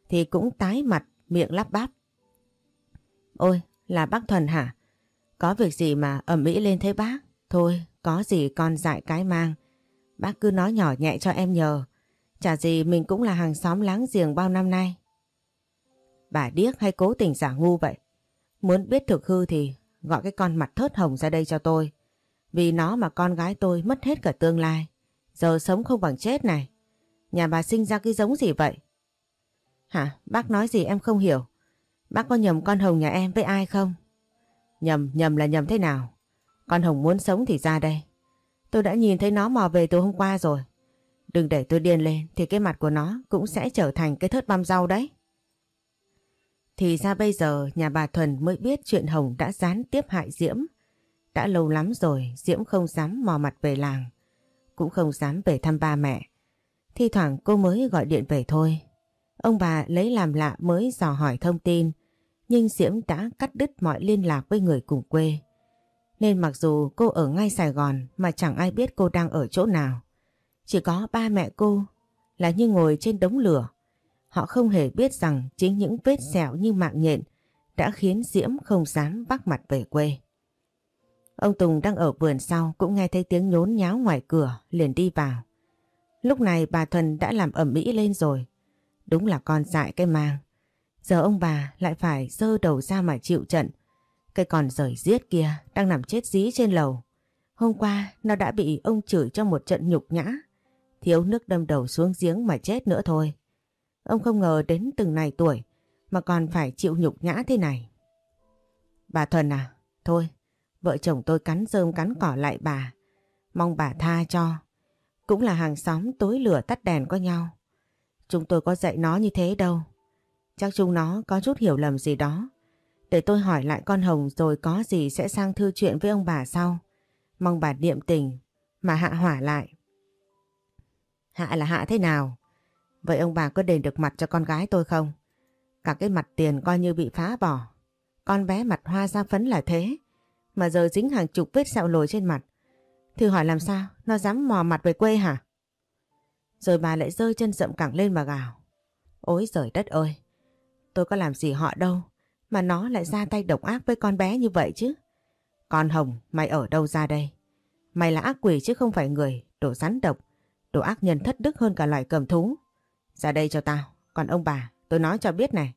thì cũng tái mặt miệng lắp bắp. Ôi là bác Thuần hả? Có việc gì mà ẩm mỹ lên thế bác? Thôi có gì con dạy cái mang. Bác cứ nói nhỏ nhẹ cho em nhờ. Chả gì mình cũng là hàng xóm láng giềng bao năm nay. Bà điếc hay cố tình giả ngu vậy? Muốn biết thực hư thì gọi cái con mặt thớt hồng ra đây cho tôi. Vì nó mà con gái tôi mất hết cả tương lai. Giờ sống không bằng chết này. Nhà bà sinh ra cái giống gì vậy? Hả? Bác nói gì em không hiểu. Bác có nhầm con Hồng nhà em với ai không? Nhầm, nhầm là nhầm thế nào? Con Hồng muốn sống thì ra đây. Tôi đã nhìn thấy nó mò về từ hôm qua rồi. Đừng để tôi điên lên, thì cái mặt của nó cũng sẽ trở thành cái thớt băm rau đấy. Thì ra bây giờ, nhà bà Thuần mới biết chuyện Hồng đã gián tiếp hại Diễm. Đã lâu lắm rồi, Diễm không dám mò mặt về làng. Cũng không dám về thăm ba mẹ. Thi thoảng cô mới gọi điện về thôi. Ông bà lấy làm lạ mới dò hỏi thông tin. Nhưng Diễm đã cắt đứt mọi liên lạc với người cùng quê. Nên mặc dù cô ở ngay Sài Gòn mà chẳng ai biết cô đang ở chỗ nào. Chỉ có ba mẹ cô là như ngồi trên đống lửa. Họ không hề biết rằng chính những vết sẹo như mạng nhện đã khiến Diễm không dám bắt mặt về quê. Ông Tùng đang ở vườn sau cũng nghe thấy tiếng nhốn nháo ngoài cửa, liền đi vào. Lúc này bà Thuần đã làm ẩm mỹ lên rồi. Đúng là con dại cái mang. Giờ ông bà lại phải dơ đầu ra mà chịu trận. Cái con rời giết kia đang nằm chết dí trên lầu. Hôm qua nó đã bị ông chửi cho một trận nhục nhã. Thiếu nước đâm đầu xuống giếng mà chết nữa thôi. Ông không ngờ đến từng này tuổi mà còn phải chịu nhục nhã thế này. Bà Thuần à, thôi, vợ chồng tôi cắn rơm cắn cỏ lại bà. Mong bà tha cho. Cũng là hàng xóm tối lửa tắt đèn có nhau. Chúng tôi có dạy nó như thế đâu. Chắc chúng nó có chút hiểu lầm gì đó. Để tôi hỏi lại con Hồng rồi có gì sẽ sang thư chuyện với ông bà sau. Mong bà niệm tình, mà hạ hỏa lại. Hạ là hạ thế nào? Vậy ông bà có đền được mặt cho con gái tôi không? Cả cái mặt tiền coi như bị phá bỏ. Con bé mặt hoa ra phấn là thế. Mà giờ dính hàng chục vết sẹo lồi trên mặt. Thì hỏi làm sao? Nó dám mò mặt về quê hả? Rồi bà lại rơi chân rậm cẳng lên mà gào. Ôi giời đất ơi! Tôi có làm gì họ đâu. Mà nó lại ra tay độc ác với con bé như vậy chứ. Con Hồng, mày ở đâu ra đây? Mày là ác quỷ chứ không phải người, đồ rắn độc. Đồ ác nhân thất đức hơn cả loài cầm thú. Ra đây cho tao. Còn ông bà, tôi nói cho biết này.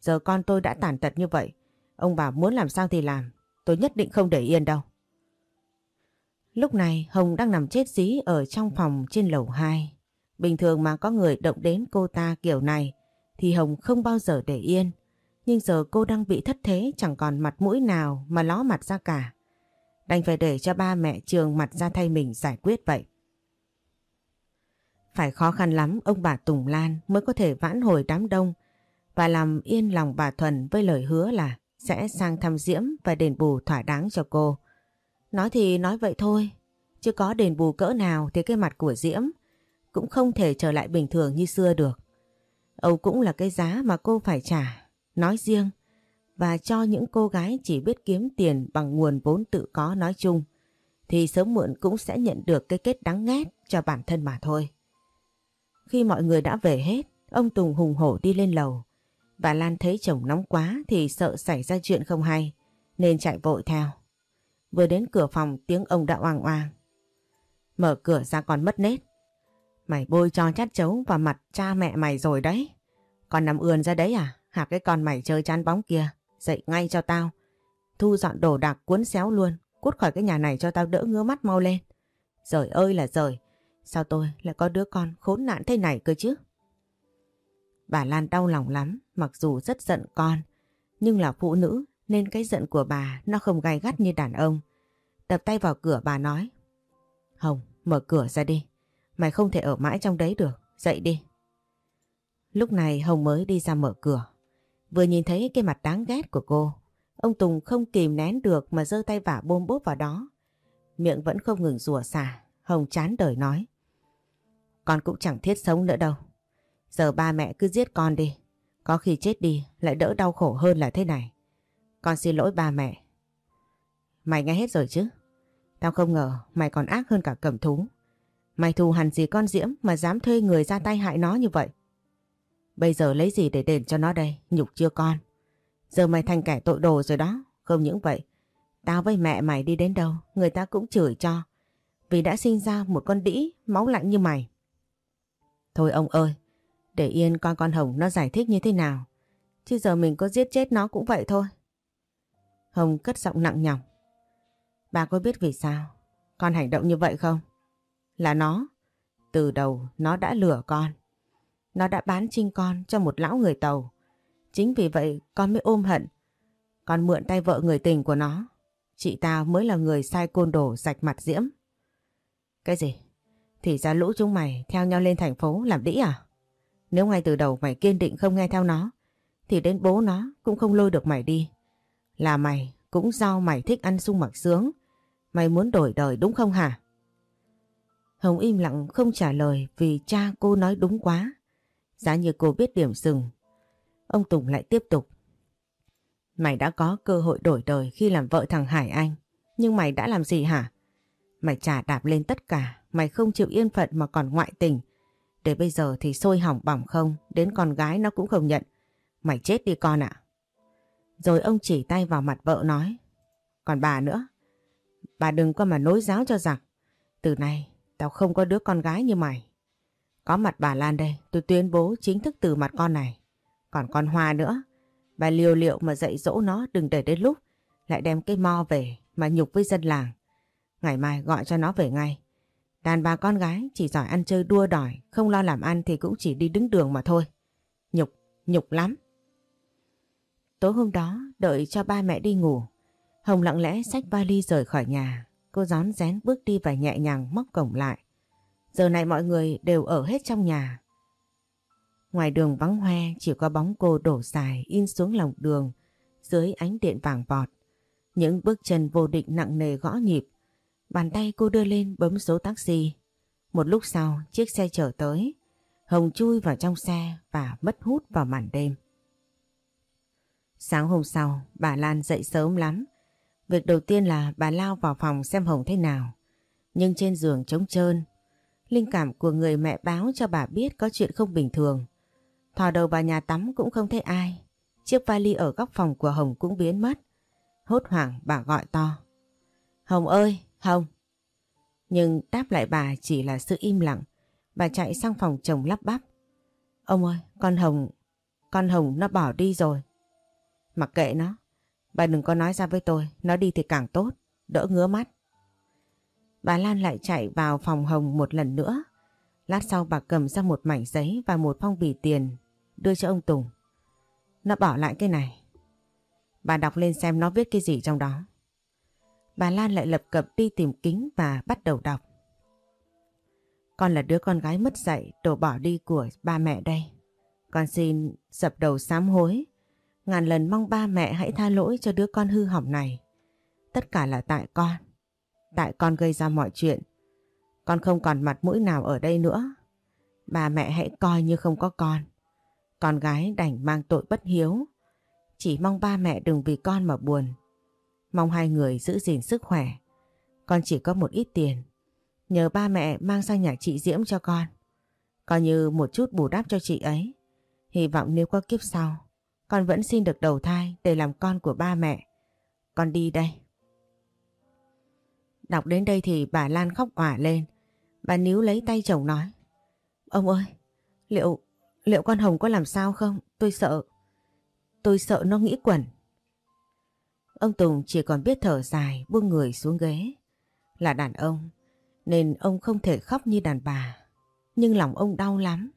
Giờ con tôi đã tàn tật như vậy. Ông bà muốn làm sao thì làm. Tôi nhất định không để yên đâu. Lúc này Hồng đang nằm chết dí ở trong phòng trên lầu 2. Bình thường mà có người động đến cô ta kiểu này thì Hồng không bao giờ để yên. Nhưng giờ cô đang bị thất thế chẳng còn mặt mũi nào mà ló mặt ra cả. Đành phải để cho ba mẹ trường mặt ra thay mình giải quyết vậy. Phải khó khăn lắm ông bà Tùng Lan mới có thể vãn hồi đám đông và làm yên lòng bà Thuần với lời hứa là sẽ sang thăm Diễm và đền bù thỏa đáng cho cô. Nói thì nói vậy thôi, chứ có đền bù cỡ nào thì cái mặt của Diễm cũng không thể trở lại bình thường như xưa được. Âu cũng là cái giá mà cô phải trả, nói riêng, và cho những cô gái chỉ biết kiếm tiền bằng nguồn vốn tự có nói chung, thì sớm muộn cũng sẽ nhận được cái kết đắng ghét cho bản thân mà thôi. Khi mọi người đã về hết, ông Tùng hùng hổ đi lên lầu. Bà Lan thấy chồng nóng quá thì sợ xảy ra chuyện không hay, nên chạy vội theo. Vừa đến cửa phòng tiếng ông đã oang oang. Mở cửa ra còn mất nết. Mày bôi cho chát chấu vào mặt cha mẹ mày rồi đấy. Còn nằm ườn ra đấy à? Hả cái con mày chơi chán bóng kia. Dậy ngay cho tao. Thu dọn đồ đạc cuốn xéo luôn. Cút khỏi cái nhà này cho tao đỡ ngứa mắt mau lên. Rời ơi là rời. Sao tôi lại có đứa con khốn nạn thế này cơ chứ? Bà Lan đau lòng lắm, mặc dù rất giận con, nhưng là phụ nữ nên cái giận của bà nó không gai gắt như đàn ông. Đập tay vào cửa bà nói. Hồng, mở cửa ra đi. Mày không thể ở mãi trong đấy được, dậy đi. Lúc này Hồng mới đi ra mở cửa. Vừa nhìn thấy cái mặt đáng ghét của cô, ông Tùng không kìm nén được mà giơ tay vả bôm bốp vào đó. Miệng vẫn không ngừng rủa xả, Hồng chán đời nói. Con cũng chẳng thiết sống nữa đâu. Giờ ba mẹ cứ giết con đi. Có khi chết đi lại đỡ đau khổ hơn là thế này. Con xin lỗi ba mẹ. Mày nghe hết rồi chứ? Tao không ngờ mày còn ác hơn cả cẩm thú. Mày thù hằn gì con Diễm mà dám thuê người ra tay hại nó như vậy? Bây giờ lấy gì để đền cho nó đây? Nhục chưa con? Giờ mày thành kẻ tội đồ rồi đó. Không những vậy, tao với mẹ mày đi đến đâu, người ta cũng chửi cho. Vì đã sinh ra một con đĩ máu lạnh như mày. Thôi ông ơi, để yên con con Hồng nó giải thích như thế nào. Chứ giờ mình có giết chết nó cũng vậy thôi. Hồng cất giọng nặng nhọc. Bà có biết vì sao con hành động như vậy không? Là nó. Từ đầu nó đã lừa con. Nó đã bán trinh con cho một lão người tàu. Chính vì vậy con mới ôm hận. Con mượn tay vợ người tình của nó. Chị ta mới là người sai côn đồ sạch mặt diễm. Cái gì? Thì ra lũ chúng mày theo nhau lên thành phố làm đĩ à? Nếu ngay từ đầu mày kiên định không nghe theo nó, thì đến bố nó cũng không lôi được mày đi. Là mày cũng do mày thích ăn sung mặc sướng. Mày muốn đổi đời đúng không hả? Hồng im lặng không trả lời vì cha cô nói đúng quá. Giá như cô biết điểm dừng. Ông Tùng lại tiếp tục. Mày đã có cơ hội đổi đời khi làm vợ thằng Hải Anh. Nhưng mày đã làm gì hả? Mày trả đạp lên tất cả. Mày không chịu yên phận mà còn ngoại tình. Để bây giờ thì sôi hỏng bỏng không. Đến con gái nó cũng không nhận. Mày chết đi con ạ. Rồi ông chỉ tay vào mặt vợ nói. Còn bà nữa. Bà đừng có mà nối giáo cho giặc. Từ nay tao không có đứa con gái như mày. Có mặt bà Lan đây tôi tuyên bố chính thức từ mặt con này. Còn con Hoa nữa. Bà liều liệu mà dạy dỗ nó đừng để đến lúc lại đem cái mo về mà nhục với dân làng. Ngày mai gọi cho nó về ngay. Đàn bà con gái chỉ giỏi ăn chơi đua đòi, không lo làm ăn thì cũng chỉ đi đứng đường mà thôi. Nhục, nhục lắm. Tối hôm đó, đợi cho ba mẹ đi ngủ, Hồng lặng lẽ xách vali rời khỏi nhà. Cô gión rén bước đi và nhẹ nhàng móc cổng lại. Giờ này mọi người đều ở hết trong nhà. Ngoài đường vắng hoe chỉ có bóng cô đổ dài in xuống lòng đường dưới ánh điện vàng vọt. Những bước chân vô định nặng nề gõ nhịp. Bàn tay cô đưa lên bấm số taxi. Một lúc sau chiếc xe chở tới. Hồng chui vào trong xe và mất hút vào màn đêm. Sáng hôm sau, bà Lan dậy sớm lắm. Việc đầu tiên là bà lao vào phòng xem Hồng thế nào. Nhưng trên giường trống trơn. Linh cảm của người mẹ báo cho bà biết có chuyện không bình thường. Thò đầu vào nhà tắm cũng không thấy ai. Chiếc vali ở góc phòng của Hồng cũng biến mất. Hốt hoảng bà gọi to. Hồng ơi, Hồng. Nhưng đáp lại bà chỉ là sự im lặng Bà chạy sang phòng chồng lắp bắp. Ông ơi, con Hồng, con Hồng nó bỏ đi rồi. Mặc kệ nó, bà đừng có nói ra với tôi, nó đi thì càng tốt, đỡ ngứa mắt. Bà Lan lại chạy vào phòng Hồng một lần nữa. Lát sau bà cầm ra một mảnh giấy và một phong bì tiền đưa cho ông Tùng. Nó bỏ lại cái này. Bà đọc lên xem nó viết cái gì trong đó. Bà Lan lại lập cập đi tìm kính và bắt đầu đọc. Con là đứa con gái mất dạy, đổ bỏ đi của ba mẹ đây. Con xin dập đầu sám hối. Ngàn lần mong ba mẹ hãy tha lỗi cho đứa con hư hỏng này. Tất cả là tại con. Tại con gây ra mọi chuyện. Con không còn mặt mũi nào ở đây nữa. Bà mẹ hãy coi như không có con. Con gái đành mang tội bất hiếu. Chỉ mong ba mẹ đừng vì con mà buồn. Mong hai người giữ gìn sức khỏe. Con chỉ có một ít tiền. Nhờ ba mẹ mang sang nhà chị Diễm cho con. Coi như một chút bù đắp cho chị ấy. Hy vọng nếu có kiếp sau, con vẫn xin được đầu thai để làm con của ba mẹ. Con đi đây. Đọc đến đây thì bà Lan khóc òa lên. Bà níu lấy tay chồng nói. Ông ơi, liệu liệu con Hồng có làm sao không? Tôi sợ. Tôi sợ nó nghĩ quẩn. Ông Tùng chỉ còn biết thở dài buông người xuống ghế. Là đàn ông nên ông không thể khóc như đàn bà. Nhưng lòng ông đau lắm.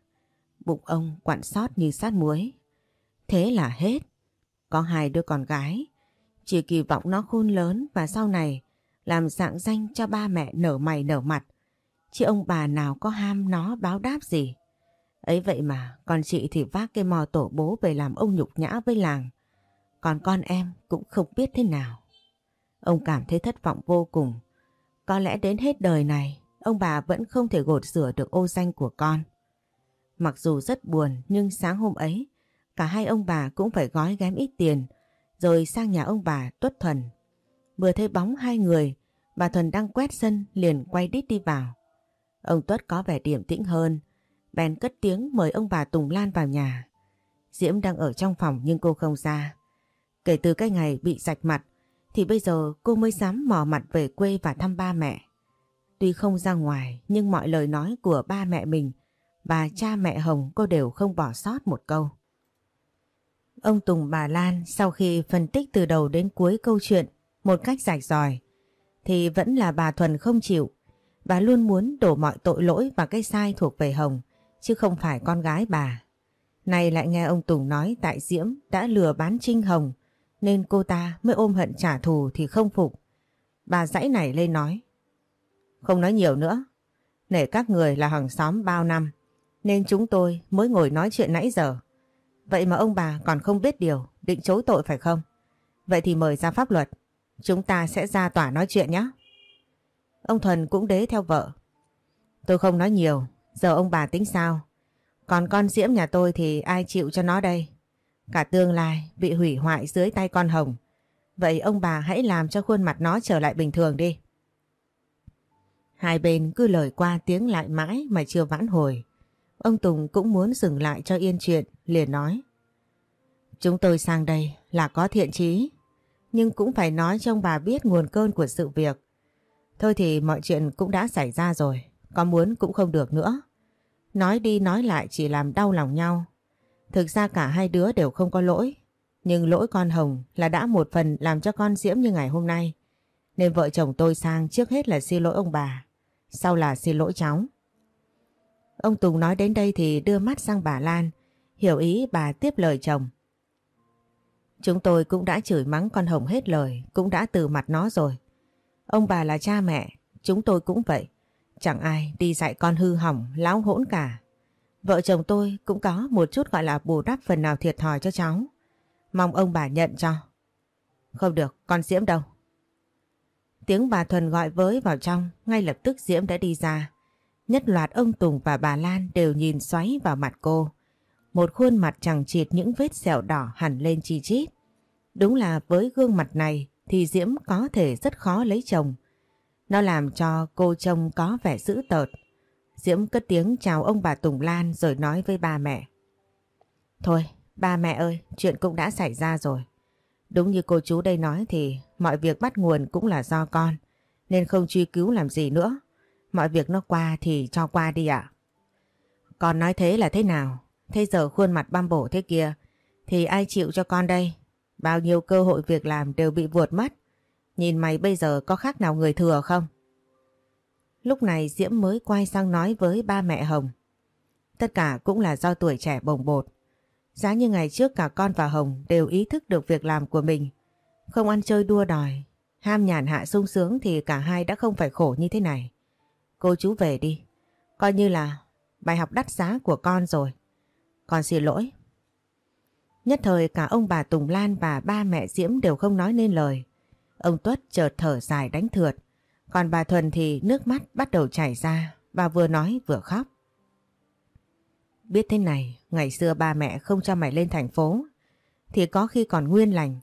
Bụng ông quặn sót như sát muối. Thế là hết. Có hai đứa con gái. Chỉ kỳ vọng nó khôn lớn và sau này làm dạng danh cho ba mẹ nở mày nở mặt. Chứ ông bà nào có ham nó báo đáp gì. Ấy vậy mà con chị thì vác cái mò tổ bố về làm ông nhục nhã với làng. Còn con em cũng không biết thế nào. Ông cảm thấy thất vọng vô cùng. Có lẽ đến hết đời này, ông bà vẫn không thể gột rửa được ô danh của con. Mặc dù rất buồn nhưng sáng hôm ấy, cả hai ông bà cũng phải gói ghém ít tiền rồi sang nhà ông bà Tuất Thuần. Vừa thấy bóng hai người, bà Thuần đang quét sân liền quay đít đi vào. Ông Tuất có vẻ điểm tĩnh hơn, bèn cất tiếng mời ông bà Tùng Lan vào nhà. Diễm đang ở trong phòng nhưng cô không ra. Kể từ cái ngày bị sạch mặt thì bây giờ cô mới dám mò mặt về quê và thăm ba mẹ. Tuy không ra ngoài nhưng mọi lời nói của ba mẹ mình và cha mẹ Hồng cô đều không bỏ sót một câu. Ông Tùng bà Lan sau khi phân tích từ đầu đến cuối câu chuyện một cách rạch ròi thì vẫn là bà Thuần không chịu. Bà luôn muốn đổ mọi tội lỗi và cái sai thuộc về Hồng chứ không phải con gái bà. Này lại nghe ông Tùng nói tại Diễm đã lừa bán Trinh Hồng nên cô ta mới ôm hận trả thù thì không phục. Bà dãy này lên nói. Không nói nhiều nữa. Nể các người là hàng xóm bao năm nên chúng tôi mới ngồi nói chuyện nãy giờ. Vậy mà ông bà còn không biết điều, định chối tội phải không? Vậy thì mời ra pháp luật. Chúng ta sẽ ra tòa nói chuyện nhé. Ông Thuần cũng đế theo vợ. Tôi không nói nhiều, giờ ông bà tính sao? Còn con Diễm nhà tôi thì ai chịu cho nó đây? Cả tương lai bị hủy hoại dưới tay con Hồng. Vậy ông bà hãy làm cho khuôn mặt nó trở lại bình thường đi. Hai bên cứ lời qua tiếng lại mãi mà chưa vãn hồi. Ông Tùng cũng muốn dừng lại cho yên chuyện, liền nói. Chúng tôi sang đây là có thiện chí, nhưng cũng phải nói cho ông bà biết nguồn cơn của sự việc. Thôi thì mọi chuyện cũng đã xảy ra rồi, có muốn cũng không được nữa. Nói đi nói lại chỉ làm đau lòng nhau. Thực ra cả hai đứa đều không có lỗi, nhưng lỗi con Hồng là đã một phần làm cho con Diễm như ngày hôm nay. Nên vợ chồng tôi sang trước hết là xin lỗi ông bà, sau là xin lỗi cháu. Ông Tùng nói đến đây thì đưa mắt sang bà Lan, hiểu ý bà tiếp lời chồng. Chúng tôi cũng đã chửi mắng con Hồng hết lời, cũng đã từ mặt nó rồi. Ông bà là cha mẹ, chúng tôi cũng vậy. Chẳng ai đi dạy con hư hỏng, láo hỗn cả. Vợ chồng tôi cũng có một chút gọi là bù đắp phần nào thiệt thòi cho cháu. Mong ông bà nhận cho. Không được, con Diễm đâu? Tiếng bà Thuần gọi với vào trong, ngay lập tức Diễm đã đi ra. Nhất loạt ông Tùng và bà Lan đều nhìn xoáy vào mặt cô. Một khuôn mặt chẳng chịt những vết sẹo đỏ hẳn lên chi chít. Đúng là với gương mặt này thì Diễm có thể rất khó lấy chồng. Nó làm cho cô trông có vẻ dữ tợt. Diễm cất tiếng chào ông bà Tùng Lan rồi nói với ba mẹ. Thôi, ba mẹ ơi, chuyện cũng đã xảy ra rồi. Đúng như cô chú đây nói thì mọi việc bắt nguồn cũng là do con, nên không truy cứu làm gì nữa. Mọi việc nó qua thì cho qua đi ạ. Con nói thế là thế nào? Thế giờ khuôn mặt băm bổ thế kia thì ai chịu cho con đây? Bao nhiêu cơ hội việc làm đều bị vuột mất. Nhìn mày bây giờ có khác nào người thừa không? Lúc này Diễm mới quay sang nói với ba mẹ Hồng. Tất cả cũng là do tuổi trẻ bồng bột. Giá như ngày trước cả con và Hồng đều ý thức được việc làm của mình. Không ăn chơi đua đòi, ham nhàn hạ sung sướng thì cả hai đã không phải khổ như thế này. Cô chú về đi, coi như là bài học đắt giá của con rồi. Con xin lỗi. Nhất thời cả ông bà Tùng Lan và ba mẹ Diễm đều không nói nên lời. Ông Tuất chợt thở dài đánh thượt. Còn bà Thuần thì nước mắt bắt đầu chảy ra. Bà vừa nói vừa khóc. Biết thế này, ngày xưa ba mẹ không cho mày lên thành phố. Thì có khi còn nguyên lành.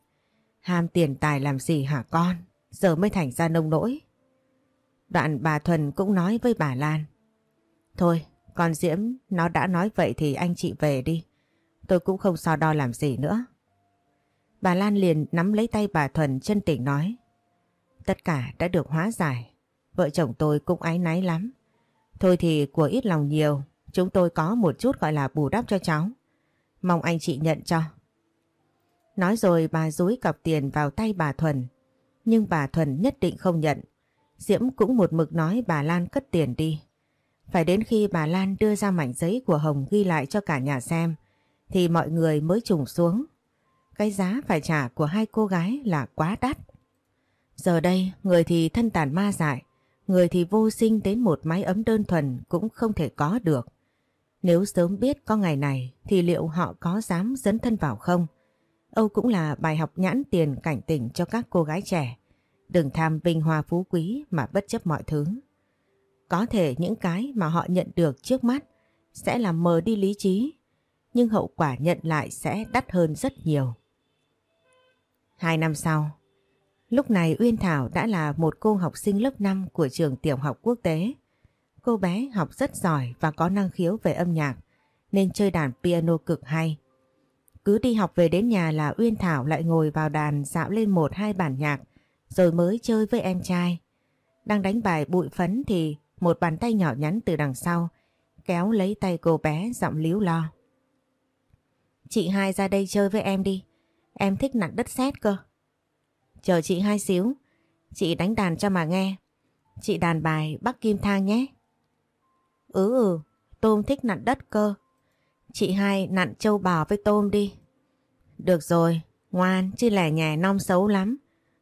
Ham tiền tài làm gì hả con? Giờ mới thành ra nông nỗi. Đoạn bà Thuần cũng nói với bà Lan. Thôi, con Diễm nó đã nói vậy thì anh chị về đi. Tôi cũng không so đo làm gì nữa. Bà Lan liền nắm lấy tay bà Thuần chân tỉnh nói. Tất cả đã được hóa giải. Vợ chồng tôi cũng ái náy lắm. Thôi thì của ít lòng nhiều, chúng tôi có một chút gọi là bù đắp cho cháu. Mong anh chị nhận cho. Nói rồi bà dúi cọc tiền vào tay bà Thuần. Nhưng bà Thuần nhất định không nhận. Diễm cũng một mực nói bà Lan cất tiền đi. Phải đến khi bà Lan đưa ra mảnh giấy của Hồng ghi lại cho cả nhà xem thì mọi người mới trùng xuống. Cái giá phải trả của hai cô gái là quá đắt. Giờ đây người thì thân tàn ma dại, người thì vô sinh đến một mái ấm đơn thuần cũng không thể có được. Nếu sớm biết có ngày này thì liệu họ có dám dấn thân vào không? Âu cũng là bài học nhãn tiền cảnh tỉnh cho các cô gái trẻ. Đừng tham vinh hoa phú quý mà bất chấp mọi thứ. Có thể những cái mà họ nhận được trước mắt sẽ làm mờ đi lý trí, nhưng hậu quả nhận lại sẽ đắt hơn rất nhiều. Hai năm sau, lúc này Uyên Thảo đã là một cô học sinh lớp 5 của trường tiểu học quốc tế. Cô bé học rất giỏi và có năng khiếu về âm nhạc, nên chơi đàn piano cực hay. Cứ đi học về đến nhà là Uyên Thảo lại ngồi vào đàn dạo lên một hai bản nhạc rồi mới chơi với em trai. Đang đánh bài bụi phấn thì một bàn tay nhỏ nhắn từ đằng sau kéo lấy tay cô bé giọng líu lo. Chị hai ra đây chơi với em đi. Em thích nặn đất sét cơ. Chờ chị hai xíu. Chị đánh đàn cho mà nghe. Chị đàn bài Bắc Kim Thang nhé. Ừ ừ, Tôm thích nặn đất cơ. Chị hai nặn châu bò với Tôm đi. Được rồi, ngoan chứ lẻ nhè non xấu lắm.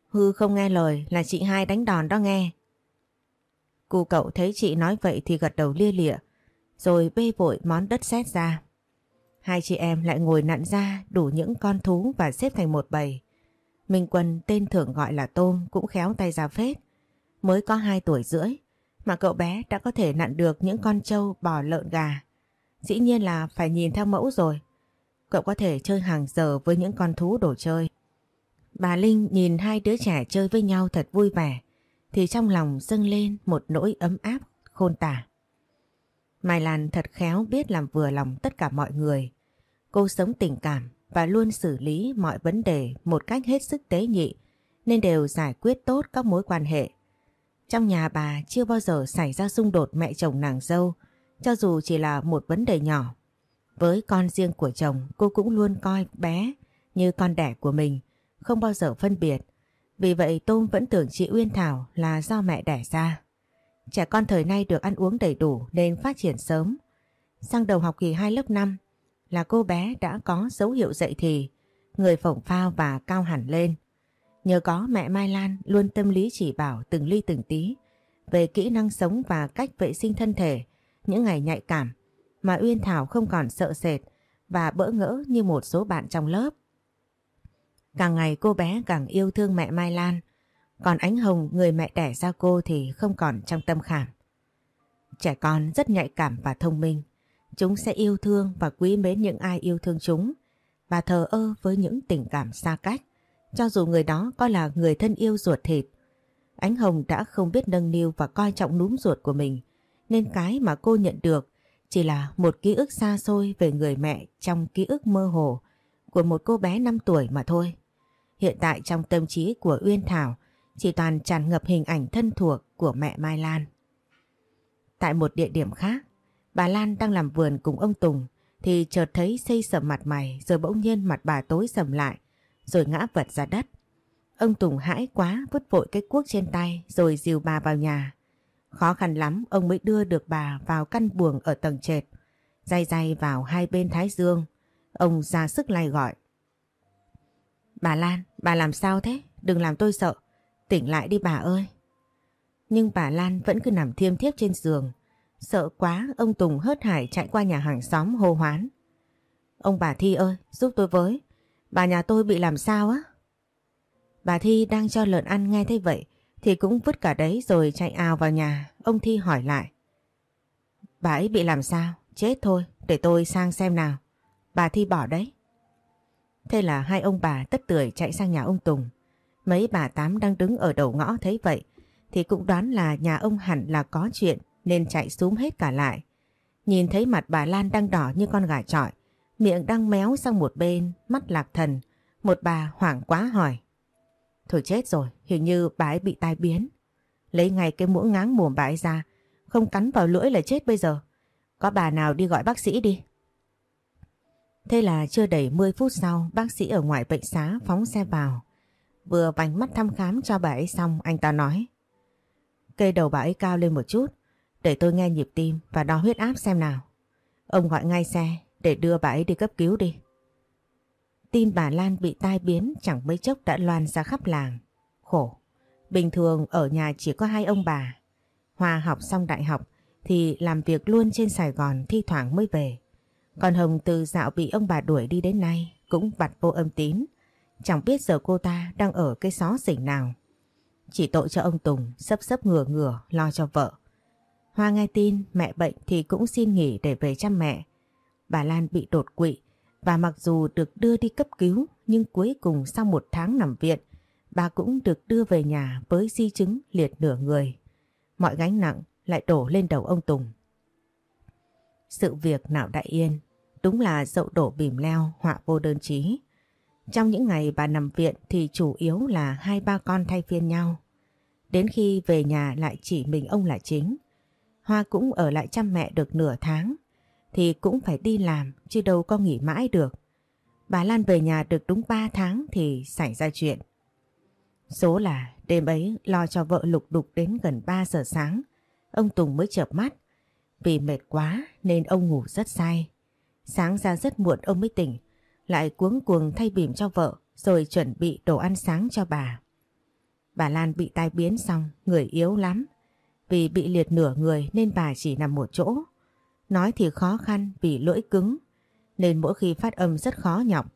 Hư không nghe lời là chị hai đánh đòn đó nghe. Cô cậu thấy chị nói vậy thì gật đầu lia lịa, rồi bê vội món đất sét ra. Hai chị em lại ngồi nặn ra đủ những con thú và xếp thành một bầy. Minh Quân tên thường gọi là Tôm cũng khéo tay ra phết. Mới có 2 tuổi rưỡi mà cậu bé đã có thể nặn được những con trâu, bò, lợn, gà. Dĩ nhiên là phải nhìn theo mẫu rồi. Cậu có thể chơi hàng giờ với những con thú đồ chơi. Bà Linh nhìn hai đứa trẻ chơi với nhau thật vui vẻ thì trong lòng dâng lên một nỗi ấm áp khôn tả. Mai Lan thật khéo biết làm vừa lòng tất cả mọi người. Cô sống tình cảm và luôn xử lý mọi vấn đề một cách hết sức tế nhị nên đều giải quyết tốt các mối quan hệ. Trong nhà bà chưa bao giờ xảy ra xung đột mẹ chồng nàng dâu cho dù chỉ là một vấn đề nhỏ. Với con riêng của chồng cô cũng luôn coi bé như con đẻ của mình, không bao giờ phân biệt. Vì vậy Tôm vẫn tưởng chị Uyên Thảo là do mẹ đẻ ra. Trẻ con thời nay được ăn uống đầy đủ nên phát triển sớm. Sang đầu học kỳ 2 lớp 5, là cô bé đã có dấu hiệu dậy thì, người phổng phao và cao hẳn lên. Nhờ có mẹ Mai Lan luôn tâm lý chỉ bảo từng ly từng tí về kỹ năng sống và cách vệ sinh thân thể những ngày nhạy cảm mà Uyên Thảo không còn sợ sệt và bỡ ngỡ như một số bạn trong lớp. Càng ngày cô bé càng yêu thương mẹ Mai Lan, còn Ánh Hồng người mẹ đẻ ra cô thì không còn trong tâm khảm. Trẻ con rất nhạy cảm và thông minh, Chúng sẽ yêu thương và quý mến những ai yêu thương chúng và thờ ơ với những tình cảm xa cách, cho dù người đó có là người thân yêu ruột thịt. Ánh Hồng đã không biết nâng niu và coi trọng núm ruột của mình, nên cái mà cô nhận được chỉ là một ký ức xa xôi về người mẹ trong ký ức mơ hồ của một cô bé 5 tuổi mà thôi. Hiện tại trong tâm trí của Uyên Thảo chỉ toàn tràn ngập hình ảnh thân thuộc của mẹ Mai Lan. Tại một địa điểm khác, Bà Lan đang làm vườn cùng ông Tùng thì chợt thấy xây sầm mặt mày rồi bỗng nhiên mặt bà tối sầm lại rồi ngã vật ra đất. Ông Tùng hãi quá vứt vội cái cuốc trên tay rồi dìu bà vào nhà. Khó khăn lắm ông mới đưa được bà vào căn buồng ở tầng trệt. Day day vào hai bên thái dương. Ông ra sức lay gọi. Bà Lan, bà làm sao thế? Đừng làm tôi sợ. Tỉnh lại đi bà ơi. Nhưng bà Lan vẫn cứ nằm thiêm thiếp trên giường. Sợ quá ông Tùng hớt hải chạy qua nhà hàng xóm hô hoán. Ông bà Thi ơi, giúp tôi với. Bà nhà tôi bị làm sao á? Bà Thi đang cho lợn ăn nghe thấy vậy thì cũng vứt cả đấy rồi chạy ào vào nhà. Ông Thi hỏi lại. Bà ấy bị làm sao? Chết thôi, để tôi sang xem nào. Bà Thi bỏ đấy. Thế là hai ông bà tất tưởi chạy sang nhà ông Tùng. Mấy bà Tám đang đứng ở đầu ngõ thấy vậy thì cũng đoán là nhà ông hẳn là có chuyện nên chạy xuống hết cả lại. Nhìn thấy mặt bà Lan đang đỏ như con gà trọi, miệng đang méo sang một bên, mắt lạc thần. Một bà hoảng quá hỏi. Thôi chết rồi, hình như bà ấy bị tai biến. Lấy ngay cái muỗng ngáng mồm bà ấy ra, không cắn vào lưỡi là chết bây giờ. Có bà nào đi gọi bác sĩ đi. Thế là chưa đầy 10 phút sau, bác sĩ ở ngoài bệnh xá phóng xe vào. Vừa vành mắt thăm khám cho bà ấy xong, anh ta nói. Cây đầu bà ấy cao lên một chút, để tôi nghe nhịp tim và đo huyết áp xem nào. Ông gọi ngay xe để đưa bà ấy đi cấp cứu đi. Tin bà Lan bị tai biến chẳng mấy chốc đã loan ra khắp làng. Khổ, bình thường ở nhà chỉ có hai ông bà. Hòa học xong đại học thì làm việc luôn trên Sài Gòn thi thoảng mới về. Còn Hồng từ dạo bị ông bà đuổi đi đến nay cũng vặt vô âm tín. Chẳng biết giờ cô ta đang ở cái xó xỉnh nào. Chỉ tội cho ông Tùng sấp sấp ngửa ngửa lo cho vợ. Hoa nghe tin mẹ bệnh thì cũng xin nghỉ để về chăm mẹ. Bà Lan bị đột quỵ và mặc dù được đưa đi cấp cứu nhưng cuối cùng sau một tháng nằm viện bà cũng được đưa về nhà với di chứng liệt nửa người. Mọi gánh nặng lại đổ lên đầu ông Tùng. Sự việc nào đại yên, đúng là dậu đổ bìm leo họa vô đơn chí. Trong những ngày bà nằm viện thì chủ yếu là hai ba con thay phiên nhau. Đến khi về nhà lại chỉ mình ông là chính. Hoa cũng ở lại chăm mẹ được nửa tháng thì cũng phải đi làm chứ đâu có nghỉ mãi được. Bà Lan về nhà được đúng 3 tháng thì xảy ra chuyện. Số là đêm ấy lo cho vợ lục đục đến gần 3 giờ sáng, ông Tùng mới chợp mắt. Vì mệt quá nên ông ngủ rất say. Sáng ra rất muộn ông mới tỉnh, lại cuống cuồng thay bìm cho vợ rồi chuẩn bị đồ ăn sáng cho bà. Bà Lan bị tai biến xong, người yếu lắm. Vì bị liệt nửa người nên bà chỉ nằm một chỗ. Nói thì khó khăn vì lưỡi cứng, nên mỗi khi phát âm rất khó nhọc.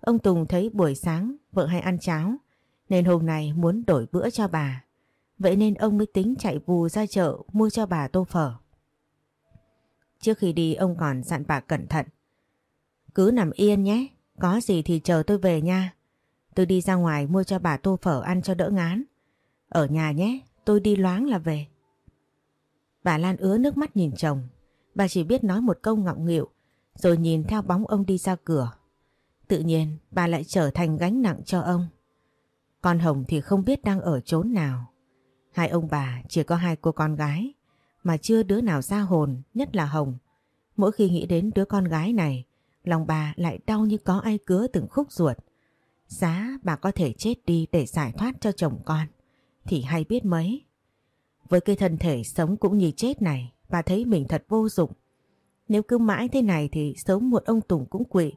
Ông Tùng thấy buổi sáng vợ hay ăn cháo, nên hôm nay muốn đổi bữa cho bà. Vậy nên ông mới tính chạy vù ra chợ mua cho bà tô phở. Trước khi đi ông còn dặn bà cẩn thận. Cứ nằm yên nhé, có gì thì chờ tôi về nha. Tôi đi ra ngoài mua cho bà tô phở ăn cho đỡ ngán. Ở nhà nhé, tôi đi loáng là về. Bà Lan ứa nước mắt nhìn chồng. Bà chỉ biết nói một câu ngọng nghịu rồi nhìn theo bóng ông đi ra cửa. Tự nhiên bà lại trở thành gánh nặng cho ông. Con Hồng thì không biết đang ở chốn nào. Hai ông bà chỉ có hai cô con gái mà chưa đứa nào ra hồn, nhất là Hồng. Mỗi khi nghĩ đến đứa con gái này, lòng bà lại đau như có ai cứa từng khúc ruột. Giá bà có thể chết đi để giải thoát cho chồng con, thì hay biết mấy. Với cái thân thể sống cũng như chết này, bà thấy mình thật vô dụng. Nếu cứ mãi thế này thì sớm muộn ông Tùng cũng quỵ,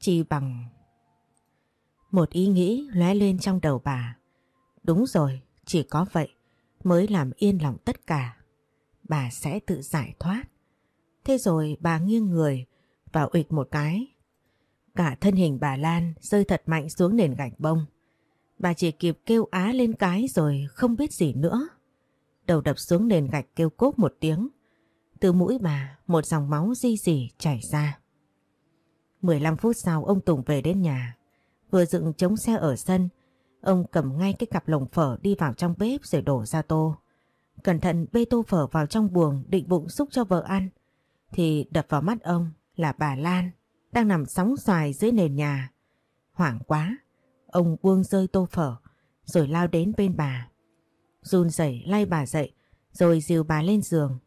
chỉ bằng... Một ý nghĩ lóe lên trong đầu bà. Đúng rồi, chỉ có vậy mới làm yên lòng tất cả. Bà sẽ tự giải thoát. Thế rồi bà nghiêng người và ụt một cái. Cả thân hình bà Lan rơi thật mạnh xuống nền gạch bông. Bà chỉ kịp kêu á lên cái rồi không biết gì nữa. Đầu đập xuống nền gạch kêu cốt một tiếng. Từ mũi bà một dòng máu di dì chảy ra. 15 phút sau ông Tùng về đến nhà. Vừa dựng chống xe ở sân, ông cầm ngay cái cặp lồng phở đi vào trong bếp rồi đổ ra tô. Cẩn thận bê tô phở vào trong buồng định bụng xúc cho vợ ăn. Thì đập vào mắt ông là bà Lan đang nằm sóng xoài dưới nền nhà. Hoảng quá, ông buông rơi tô phở rồi lao đến bên bà. Run rẩy lay bà dậy rồi dìu bà lên giường.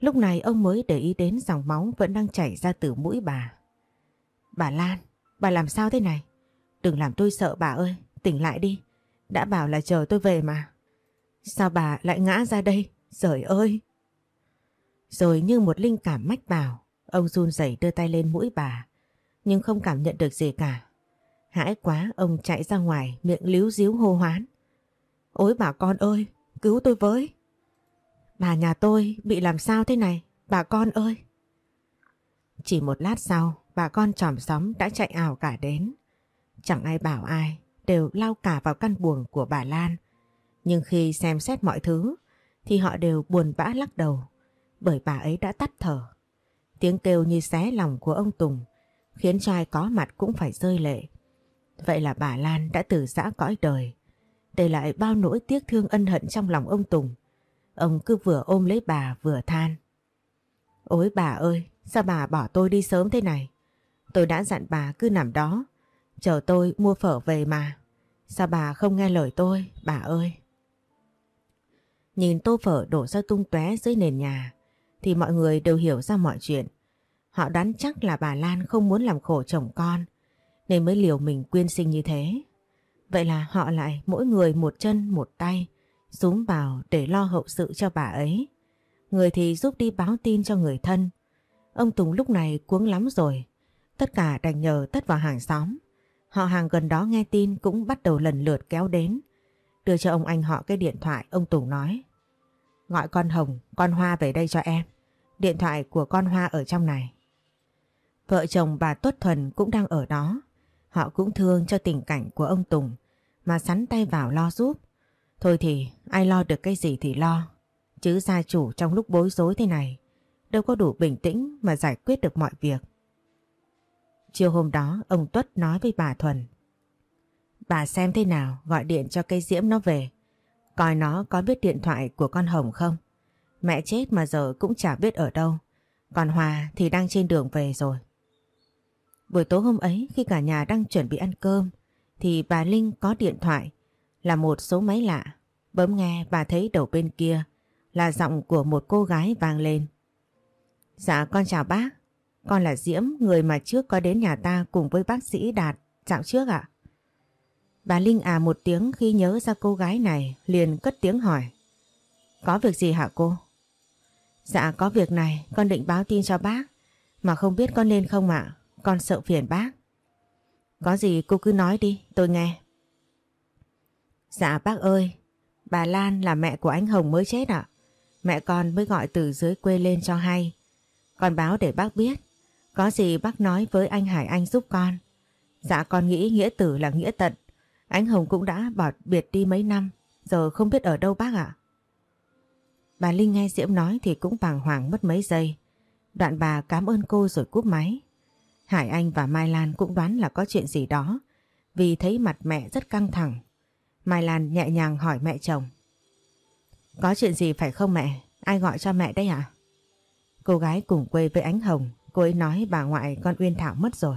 Lúc này ông mới để ý đến dòng máu vẫn đang chảy ra từ mũi bà. Bà Lan, bà làm sao thế này? Đừng làm tôi sợ bà ơi, tỉnh lại đi. Đã bảo là chờ tôi về mà. Sao bà lại ngã ra đây? Trời ơi! Rồi như một linh cảm mách bảo, ông run rẩy đưa tay lên mũi bà, nhưng không cảm nhận được gì cả. Hãi quá, ông chạy ra ngoài, miệng líu díu hô hoán. Ôi bà con ơi, cứu tôi với! Bà nhà tôi bị làm sao thế này, bà con ơi! Chỉ một lát sau, bà con tròm xóm đã chạy ảo cả đến. Chẳng ai bảo ai, đều lao cả vào căn buồng của bà Lan. Nhưng khi xem xét mọi thứ, thì họ đều buồn bã lắc đầu, bởi bà ấy đã tắt thở. Tiếng kêu như xé lòng của ông Tùng, khiến cho ai có mặt cũng phải rơi lệ. Vậy là bà Lan đã từ giã cõi đời, để lại bao nỗi tiếc thương ân hận trong lòng ông Tùng. Ông cứ vừa ôm lấy bà vừa than. Ôi bà ơi, sao bà bỏ tôi đi sớm thế này? Tôi đã dặn bà cứ nằm đó, chờ tôi mua phở về mà. Sao bà không nghe lời tôi, bà ơi? Nhìn tô phở đổ ra tung tóe dưới nền nhà, thì mọi người đều hiểu ra mọi chuyện. Họ đoán chắc là bà Lan không muốn làm khổ chồng con, nên mới liều mình quyên sinh như thế. Vậy là họ lại mỗi người một chân một tay, xuống vào để lo hậu sự cho bà ấy. Người thì giúp đi báo tin cho người thân. Ông Tùng lúc này cuống lắm rồi. Tất cả đành nhờ tất vào hàng xóm. Họ hàng gần đó nghe tin cũng bắt đầu lần lượt kéo đến. Đưa cho ông anh họ cái điện thoại, ông Tùng nói. Gọi con Hồng, con Hoa về đây cho em. Điện thoại của con Hoa ở trong này. Vợ chồng bà Tuất Thuần cũng đang ở đó. Họ cũng thương cho tình cảnh của ông Tùng mà sắn tay vào lo giúp. Thôi thì ai lo được cái gì thì lo. Chứ gia chủ trong lúc bối rối thế này đâu có đủ bình tĩnh mà giải quyết được mọi việc. Chiều hôm đó ông Tuất nói với bà Thuần. Bà xem thế nào gọi điện cho cây diễm nó về. Coi nó có biết điện thoại của con Hồng không? Mẹ chết mà giờ cũng chả biết ở đâu. Còn Hòa thì đang trên đường về rồi. Buổi tối hôm ấy khi cả nhà đang chuẩn bị ăn cơm thì bà Linh có điện thoại là một số máy lạ. Bấm nghe bà thấy đầu bên kia là giọng của một cô gái vang lên. Dạ con chào bác. Con là Diễm, người mà trước có đến nhà ta cùng với bác sĩ Đạt dạo trước ạ. Bà Linh à một tiếng khi nhớ ra cô gái này, liền cất tiếng hỏi. Có việc gì hả cô? Dạ có việc này, con định báo tin cho bác mà không biết con nên không ạ. Con sợ phiền bác. Có gì cô cứ nói đi, tôi nghe. Dạ bác ơi bà Lan là mẹ của anh Hồng mới chết ạ. Mẹ con mới gọi từ dưới quê lên cho hay. Con báo để bác biết. Có gì bác nói với anh Hải Anh giúp con. Dạ con nghĩ nghĩa tử là nghĩa tận. Anh Hồng cũng đã bỏ biệt đi mấy năm. Giờ không biết ở đâu bác ạ. Bà Linh nghe Diễm nói thì cũng bàng hoàng mất mấy giây. Đoạn bà cảm ơn cô rồi cúp máy. Hải Anh và Mai Lan cũng đoán là có chuyện gì đó vì thấy mặt mẹ rất căng thẳng. Mai Lan nhẹ nhàng hỏi mẹ chồng. Có chuyện gì phải không mẹ? Ai gọi cho mẹ đấy ạ? Cô gái cùng quê với ánh hồng, cô ấy nói bà ngoại con Uyên Thảo mất rồi.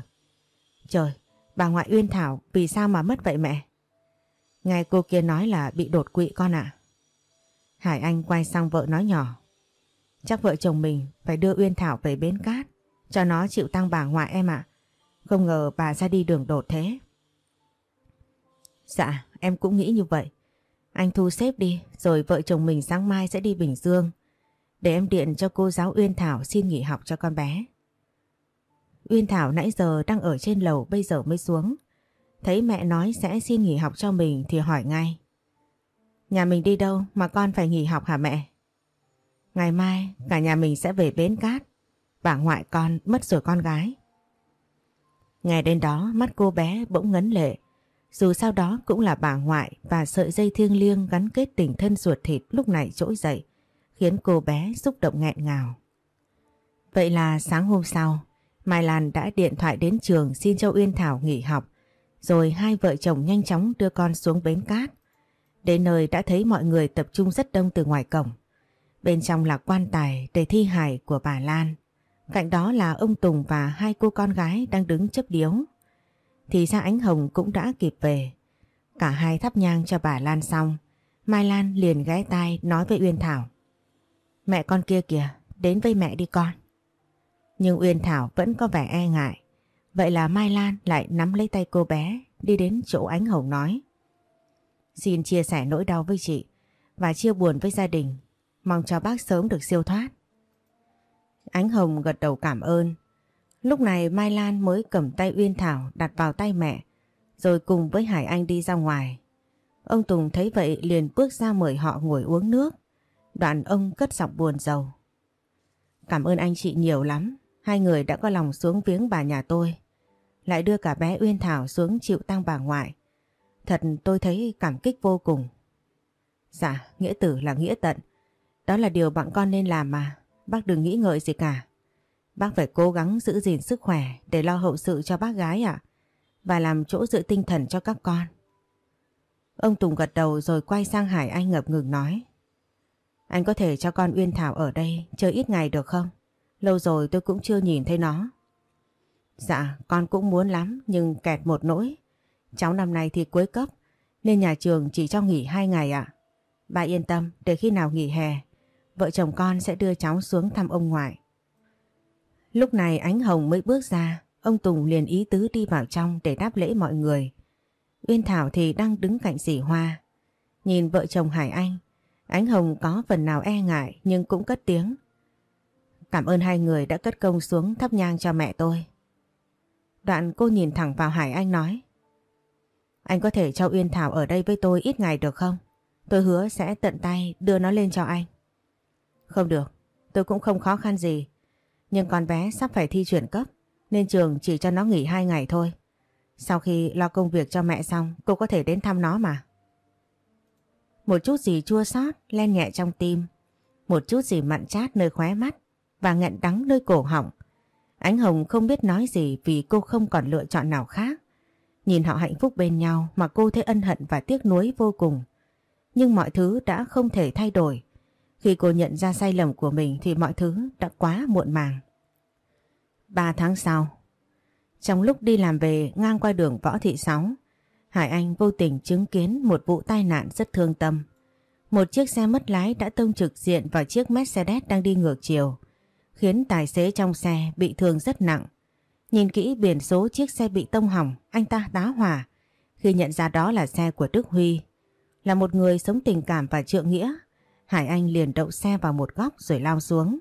Trời, bà ngoại Uyên Thảo vì sao mà mất vậy mẹ? Nghe cô kia nói là bị đột quỵ con ạ. Hải Anh quay sang vợ nói nhỏ. Chắc vợ chồng mình phải đưa Uyên Thảo về bến cát cho nó chịu tăng bà ngoại em ạ. Không ngờ bà ra đi đường đột thế. Dạ, em cũng nghĩ như vậy. Anh thu xếp đi, rồi vợ chồng mình sáng mai sẽ đi Bình Dương. Để em điện cho cô giáo Uyên Thảo xin nghỉ học cho con bé. Uyên Thảo nãy giờ đang ở trên lầu bây giờ mới xuống. Thấy mẹ nói sẽ xin nghỉ học cho mình thì hỏi ngay. Nhà mình đi đâu mà con phải nghỉ học hả mẹ? Ngày mai cả nhà mình sẽ về Bến Cát. Bà ngoại con mất rồi con gái. Ngày đến đó mắt cô bé bỗng ngấn lệ. Dù sau đó cũng là bà ngoại và sợi dây thiêng liêng gắn kết tình thân ruột thịt lúc này trỗi dậy, khiến cô bé xúc động nghẹn ngào. Vậy là sáng hôm sau, Mai Lan đã điện thoại đến trường xin cho Uyên Thảo nghỉ học, rồi hai vợ chồng nhanh chóng đưa con xuống bến cát. Đến nơi đã thấy mọi người tập trung rất đông từ ngoài cổng. Bên trong là quan tài để thi hài của bà Lan. Cạnh đó là ông Tùng và hai cô con gái đang đứng chấp điếu. Thì ra ánh hồng cũng đã kịp về. Cả hai thắp nhang cho bà Lan xong. Mai Lan liền ghé tai nói với Uyên Thảo. Mẹ con kia kìa, đến với mẹ đi con. Nhưng Uyên Thảo vẫn có vẻ e ngại. Vậy là Mai Lan lại nắm lấy tay cô bé, đi đến chỗ Ánh Hồng nói. Xin chia sẻ nỗi đau với chị, và chia buồn với gia đình. Mong cho bác sớm được siêu thoát. Ánh Hồng gật đầu cảm ơn. Lúc này Mai Lan mới cầm tay Uyên Thảo đặt vào tay mẹ, rồi cùng với Hải Anh đi ra ngoài. Ông Tùng thấy vậy liền bước ra mời họ ngồi uống nước. Đoạn ông cất giọng buồn rầu. Cảm ơn anh chị nhiều lắm. Hai người đã có lòng xuống viếng bà nhà tôi. Lại đưa cả bé Uyên Thảo xuống chịu tang bà ngoại. Thật tôi thấy cảm kích vô cùng. Dạ, nghĩa tử là nghĩa tận. Đó là điều bạn con nên làm mà. Bác đừng nghĩ ngợi gì cả. Bác phải cố gắng giữ gìn sức khỏe để lo hậu sự cho bác gái ạ. Và làm chỗ dựa tinh thần cho các con. Ông Tùng gật đầu rồi quay sang Hải Anh ngập ngừng nói. Anh có thể cho con Uyên Thảo ở đây chơi ít ngày được không? Lâu rồi tôi cũng chưa nhìn thấy nó. Dạ, con cũng muốn lắm nhưng kẹt một nỗi. Cháu năm nay thì cuối cấp nên nhà trường chỉ cho nghỉ hai ngày ạ. Bà yên tâm để khi nào nghỉ hè, vợ chồng con sẽ đưa cháu xuống thăm ông ngoại. Lúc này ánh hồng mới bước ra, ông Tùng liền ý tứ đi vào trong để đáp lễ mọi người. Uyên Thảo thì đang đứng cạnh dì Hoa. Nhìn vợ chồng Hải Anh, ánh hồng có phần nào e ngại nhưng cũng cất tiếng. Cảm ơn hai người đã cất công xuống thắp nhang cho mẹ tôi. Đoạn cô nhìn thẳng vào Hải Anh nói. Anh có thể cho Uyên Thảo ở đây với tôi ít ngày được không? Tôi hứa sẽ tận tay đưa nó lên cho anh. Không được, tôi cũng không khó khăn gì. Nhưng con bé sắp phải thi chuyển cấp nên trường chỉ cho nó nghỉ hai ngày thôi. Sau khi lo công việc cho mẹ xong cô có thể đến thăm nó mà. Một chút gì chua xót len nhẹ trong tim. Một chút gì mặn chát nơi khóe mắt và nghẹn đắng nơi cổ họng. Ánh Hồng không biết nói gì vì cô không còn lựa chọn nào khác. Nhìn họ hạnh phúc bên nhau mà cô thấy ân hận và tiếc nuối vô cùng. Nhưng mọi thứ đã không thể thay đổi. Khi cô nhận ra sai lầm của mình thì mọi thứ đã quá muộn màng. Ba tháng sau, trong lúc đi làm về ngang qua đường Võ Thị Sáu, Hải Anh vô tình chứng kiến một vụ tai nạn rất thương tâm. Một chiếc xe mất lái đã tông trực diện vào chiếc Mercedes đang đi ngược chiều, khiến tài xế trong xe bị thương rất nặng. Nhìn kỹ biển số chiếc xe bị tông hỏng, anh ta tá hỏa khi nhận ra đó là xe của Đức Huy. Là một người sống tình cảm và trượng nghĩa, Hải Anh liền đậu xe vào một góc rồi lao xuống.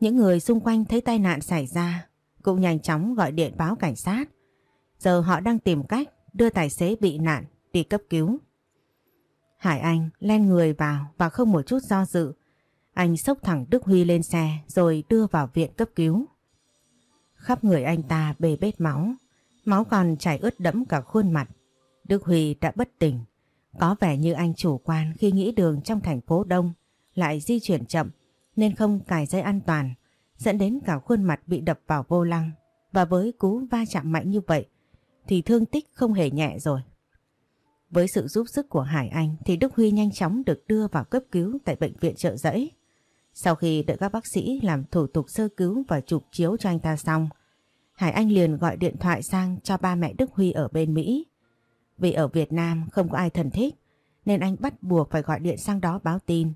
Những người xung quanh thấy tai nạn xảy ra cũng nhanh chóng gọi điện báo cảnh sát. Giờ họ đang tìm cách đưa tài xế bị nạn đi cấp cứu. Hải Anh len người vào và không một chút do dự. Anh xốc thẳng Đức Huy lên xe rồi đưa vào viện cấp cứu. Khắp người anh ta bê bết máu, máu còn chảy ướt đẫm cả khuôn mặt. Đức Huy đã bất tỉnh, có vẻ như anh chủ quan khi nghĩ đường trong thành phố đông lại di chuyển chậm nên không cài dây an toàn dẫn đến cả khuôn mặt bị đập vào vô lăng và với cú va chạm mạnh như vậy thì thương tích không hề nhẹ rồi. Với sự giúp sức của Hải Anh thì Đức Huy nhanh chóng được đưa vào cấp cứu tại bệnh viện trợ giấy. Sau khi đợi các bác sĩ làm thủ tục sơ cứu và chụp chiếu cho anh ta xong, Hải Anh liền gọi điện thoại sang cho ba mẹ Đức Huy ở bên Mỹ. Vì ở Việt Nam không có ai thân thích nên anh bắt buộc phải gọi điện sang đó báo tin.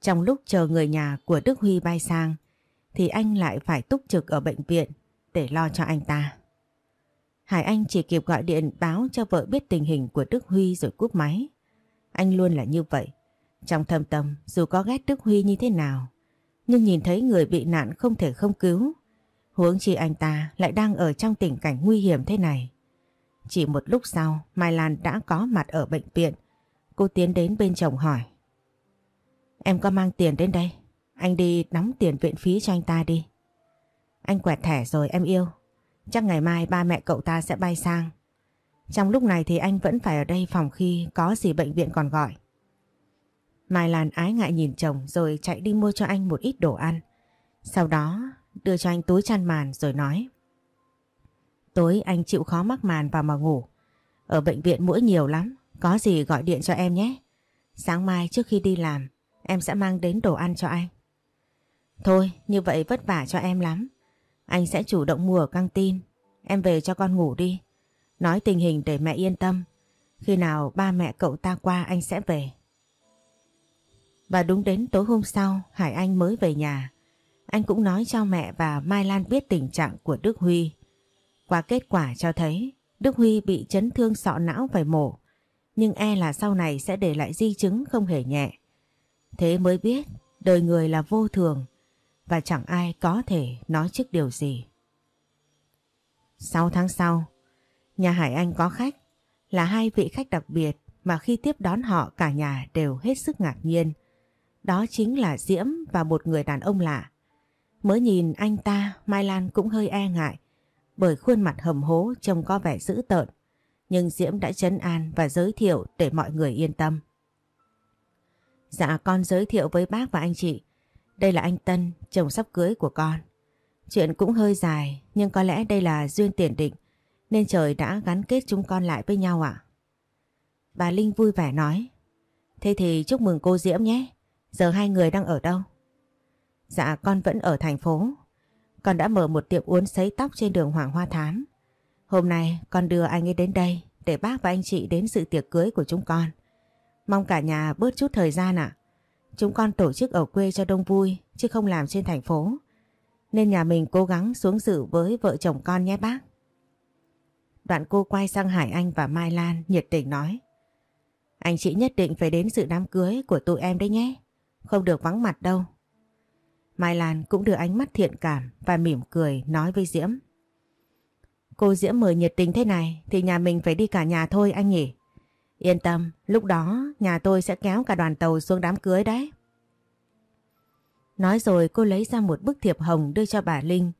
Trong lúc chờ người nhà của Đức Huy bay sang thì anh lại phải túc trực ở bệnh viện để lo cho anh ta. Hải Anh chỉ kịp gọi điện báo cho vợ biết tình hình của Đức Huy rồi cúp máy. Anh luôn là như vậy. Trong thâm tâm, dù có ghét Đức Huy như thế nào, nhưng nhìn thấy người bị nạn không thể không cứu. Huống chi anh ta lại đang ở trong tình cảnh nguy hiểm thế này. Chỉ một lúc sau, Mai Lan đã có mặt ở bệnh viện. Cô tiến đến bên chồng hỏi. Em có mang tiền đến đây? Anh đi đóng tiền viện phí cho anh ta đi. Anh quẹt thẻ rồi, em yêu. Chắc ngày mai ba mẹ cậu ta sẽ bay sang. Trong lúc này thì anh vẫn phải ở đây phòng khi có gì bệnh viện còn gọi. Mai Lan ái ngại nhìn chồng rồi chạy đi mua cho anh một ít đồ ăn. Sau đó đưa cho anh túi chăn màn rồi nói. Tối anh chịu khó mắc màn vào mà ngủ. Ở bệnh viện mũi nhiều lắm, có gì gọi điện cho em nhé. Sáng mai trước khi đi làm, em sẽ mang đến đồ ăn cho anh. Thôi, như vậy vất vả cho em lắm. Anh sẽ chủ động mua ở căng tin. Em về cho con ngủ đi. Nói tình hình để mẹ yên tâm. Khi nào ba mẹ cậu ta qua anh sẽ về. Và đúng đến tối hôm sau Hải Anh mới về nhà. Anh cũng nói cho mẹ và Mai Lan biết tình trạng của Đức Huy. Qua kết quả cho thấy Đức Huy bị chấn thương sọ não phải mổ. Nhưng e là sau này sẽ để lại di chứng không hề nhẹ. Thế mới biết đời người là vô thường và chẳng ai có thể nói trước điều gì. 6 tháng sau, nhà Hải Anh có khách, là hai vị khách đặc biệt mà khi tiếp đón họ cả nhà đều hết sức ngạc nhiên. Đó chính là Diễm và một người đàn ông lạ. Mới nhìn anh ta, Mai Lan cũng hơi e ngại bởi khuôn mặt hầm hố trông có vẻ dữ tợn. Nhưng Diễm đã chấn an và giới thiệu để mọi người yên tâm. Dạ con giới thiệu với bác và anh chị. Đây là anh Tân, chồng sắp cưới của con. Chuyện cũng hơi dài nhưng có lẽ đây là duyên tiền định nên trời đã gắn kết chúng con lại với nhau ạ. Bà Linh vui vẻ nói Thế thì chúc mừng cô Diễm nhé. Giờ hai người đang ở đâu? Dạ con vẫn ở thành phố. Con đã mở một tiệm uốn sấy tóc trên đường Hoàng Hoa Thám. Hôm nay, con đưa anh ấy đến đây để bác và anh chị đến sự tiệc cưới của chúng con. Mong cả nhà bớt chút thời gian ạ. Chúng con tổ chức ở quê cho đông vui, chứ không làm trên thành phố. Nên nhà mình cố gắng xuống dự với vợ chồng con nhé bác. Đoạn cô quay sang Hải Anh và Mai Lan nhiệt tình nói. Anh chị nhất định phải đến dự đám cưới của tụi em đấy nhé. Không được vắng mặt đâu. Mai Lan cũng đưa ánh mắt thiện cảm và mỉm cười nói với Diễm. Cô Diễm mời nhiệt tình thế này thì nhà mình phải đi cả nhà thôi anh nhỉ. Yên tâm, lúc đó nhà tôi sẽ kéo cả đoàn tàu xuống đám cưới đấy. Nói rồi cô lấy ra một bức thiệp hồng đưa cho bà Linh.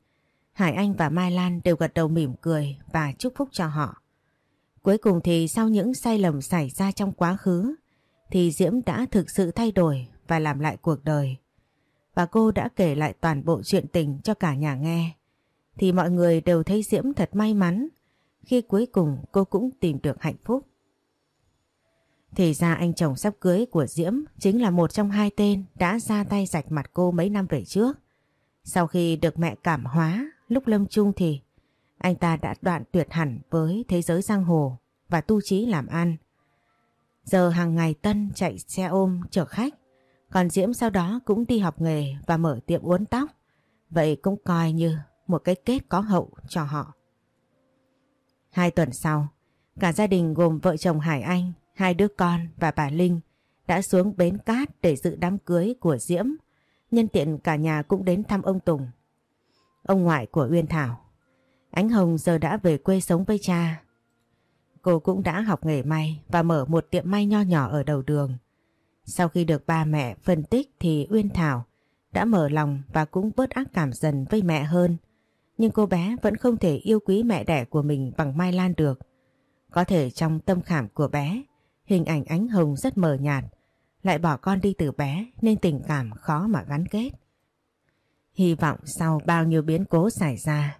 Hải Anh và Mai Lan đều gật đầu mỉm cười và chúc phúc cho họ. Cuối cùng thì sau những sai lầm xảy ra trong quá khứ thì Diễm đã thực sự thay đổi và làm lại cuộc đời. Và cô đã kể lại toàn bộ chuyện tình cho cả nhà nghe. Thì mọi người đều thấy Diễm thật may mắn khi cuối cùng cô cũng tìm được hạnh phúc. Thì ra anh chồng sắp cưới của Diễm chính là một trong hai tên đã ra tay rạch mặt cô mấy năm về trước. Sau khi được mẹ cảm hóa, lúc lâm chung thì anh ta đã đoạn tuyệt hẳn với thế giới giang hồ và tu trí làm ăn. Giờ hàng ngày Tân chạy xe ôm chở khách, còn Diễm sau đó cũng đi học nghề và mở tiệm uốn tóc. Vậy cũng coi như một cái kết có hậu cho họ. Hai tuần sau, cả gia đình gồm vợ chồng Hải Anh Hai đứa con và bà Linh đã xuống bến cát để dự đám cưới của Diễm. Nhân tiện cả nhà cũng đến thăm ông Tùng. Ông ngoại của Uyên Thảo. Ánh Hồng giờ đã về quê sống với cha. Cô cũng đã học nghề may và mở một tiệm may nho nhỏ ở đầu đường. Sau khi được ba mẹ phân tích thì Uyên Thảo đã mở lòng và cũng bớt ác cảm dần với mẹ hơn. Nhưng cô bé vẫn không thể yêu quý mẹ đẻ của mình bằng Mai Lan được. Có thể trong tâm khảm của bé Hình ảnh ánh hồng rất mờ nhạt, lại bỏ con đi từ bé nên tình cảm khó mà gắn kết. Hy vọng sau bao nhiêu biến cố xảy ra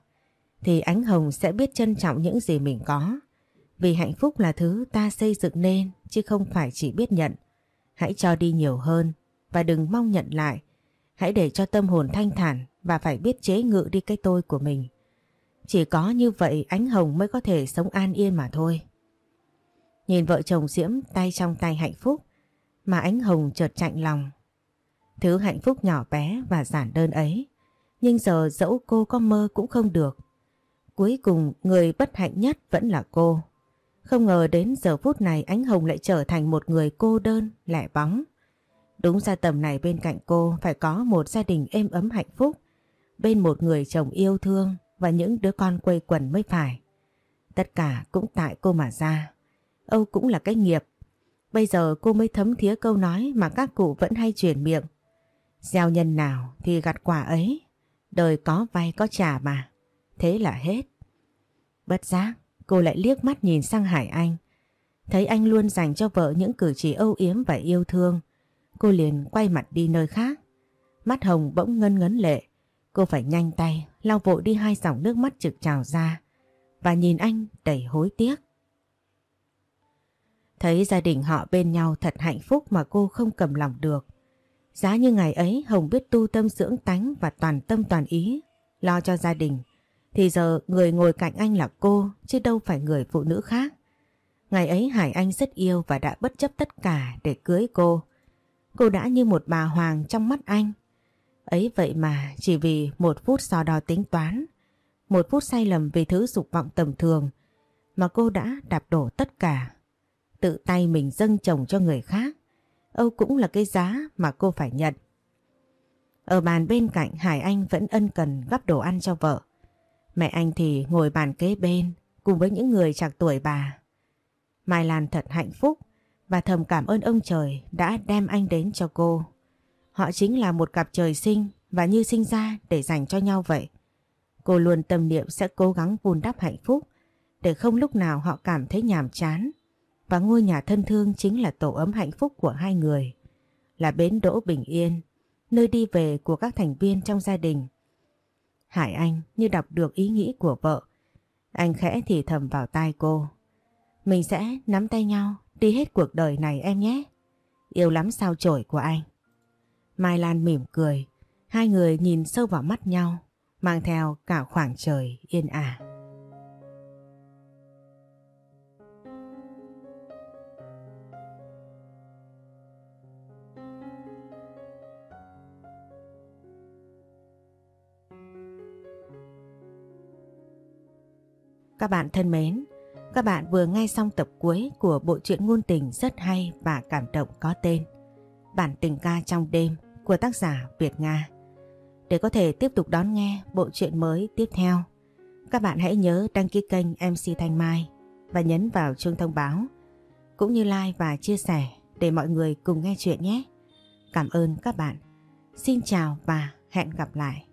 thì ánh hồng sẽ biết trân trọng những gì mình có. Vì hạnh phúc là thứ ta xây dựng nên chứ không phải chỉ biết nhận. Hãy cho đi nhiều hơn và đừng mong nhận lại. Hãy để cho tâm hồn thanh thản và phải biết chế ngự đi cái tôi của mình. Chỉ có như vậy ánh hồng mới có thể sống an yên mà thôi. Nhìn vợ chồng Diễm tay trong tay hạnh phúc, mà ánh hồng chợt chạnh lòng. Thứ hạnh phúc nhỏ bé và giản đơn ấy, nhưng giờ dẫu cô có mơ cũng không được. Cuối cùng người bất hạnh nhất vẫn là cô. Không ngờ đến giờ phút này ánh hồng lại trở thành một người cô đơn, lẻ bóng. Đúng ra tầm này bên cạnh cô phải có một gia đình êm ấm hạnh phúc, bên một người chồng yêu thương và những đứa con quây quần mới phải. Tất cả cũng tại cô mà ra. Âu cũng là cái nghiệp. Bây giờ cô mới thấm thía câu nói mà các cụ vẫn hay truyền miệng. Gieo nhân nào thì gặt quả ấy. Đời có vay có trả mà. Thế là hết. Bất giác, cô lại liếc mắt nhìn sang Hải Anh. Thấy anh luôn dành cho vợ những cử chỉ âu yếm và yêu thương. Cô liền quay mặt đi nơi khác. Mắt hồng bỗng ngân ngấn lệ. Cô phải nhanh tay, lau vội đi hai dòng nước mắt trực trào ra. Và nhìn anh đầy hối tiếc. Thấy gia đình họ bên nhau thật hạnh phúc mà cô không cầm lòng được. Giá như ngày ấy Hồng biết tu tâm dưỡng tánh và toàn tâm toàn ý, lo cho gia đình, thì giờ người ngồi cạnh anh là cô chứ đâu phải người phụ nữ khác. Ngày ấy Hải Anh rất yêu và đã bất chấp tất cả để cưới cô. cô đã như một bà hoàng trong mắt anh. Ấy vậy mà chỉ vì một phút so đo tính toán, một phút sai lầm vì thứ dục vọng tầm thường mà cô đã đạp đổ tất cả. Tự tay mình dâng chồng cho người khác, Âu cũng là cái giá mà cô phải nhận. Ở bàn bên cạnh Hải Anh vẫn ân cần gắp đồ ăn cho vợ. Mẹ anh thì ngồi bàn kế bên cùng với những người chạc tuổi bà. Mai Lan thật hạnh phúc và thầm cảm ơn ông trời đã đem anh đến cho cô. Họ chính là một cặp trời sinh và như sinh ra để dành cho nhau vậy. Cô luôn tâm niệm sẽ cố gắng vun đắp hạnh phúc để không lúc nào họ cảm thấy nhàm chán. Và ngôi nhà thân thương chính là tổ ấm hạnh phúc của hai người. Là bến đỗ bình yên, nơi đi về của các thành viên trong gia đình. Hải Anh như đọc được ý nghĩ của vợ. Anh khẽ thì thầm vào tai cô. Mình sẽ nắm tay nhau đi hết cuộc đời này em nhé. Yêu lắm sao chổi của anh. Mai Lan mỉm cười. Hai người nhìn sâu vào mắt nhau, mang theo cả khoảng trời yên ả. Các bạn thân mến, các bạn vừa nghe xong tập cuối của bộ truyện ngôn tình rất hay và cảm động có tên Bản tình ca trong đêm của tác giả Việt Nga. Để có thể tiếp tục đón nghe bộ truyện mới tiếp theo, các bạn hãy nhớ đăng ký kênh MC Thanh Mai và nhấn vào chuông thông báo, cũng như like và chia sẻ để mọi người cùng nghe chuyện nhé. Cảm ơn các bạn. Xin chào và hẹn gặp lại.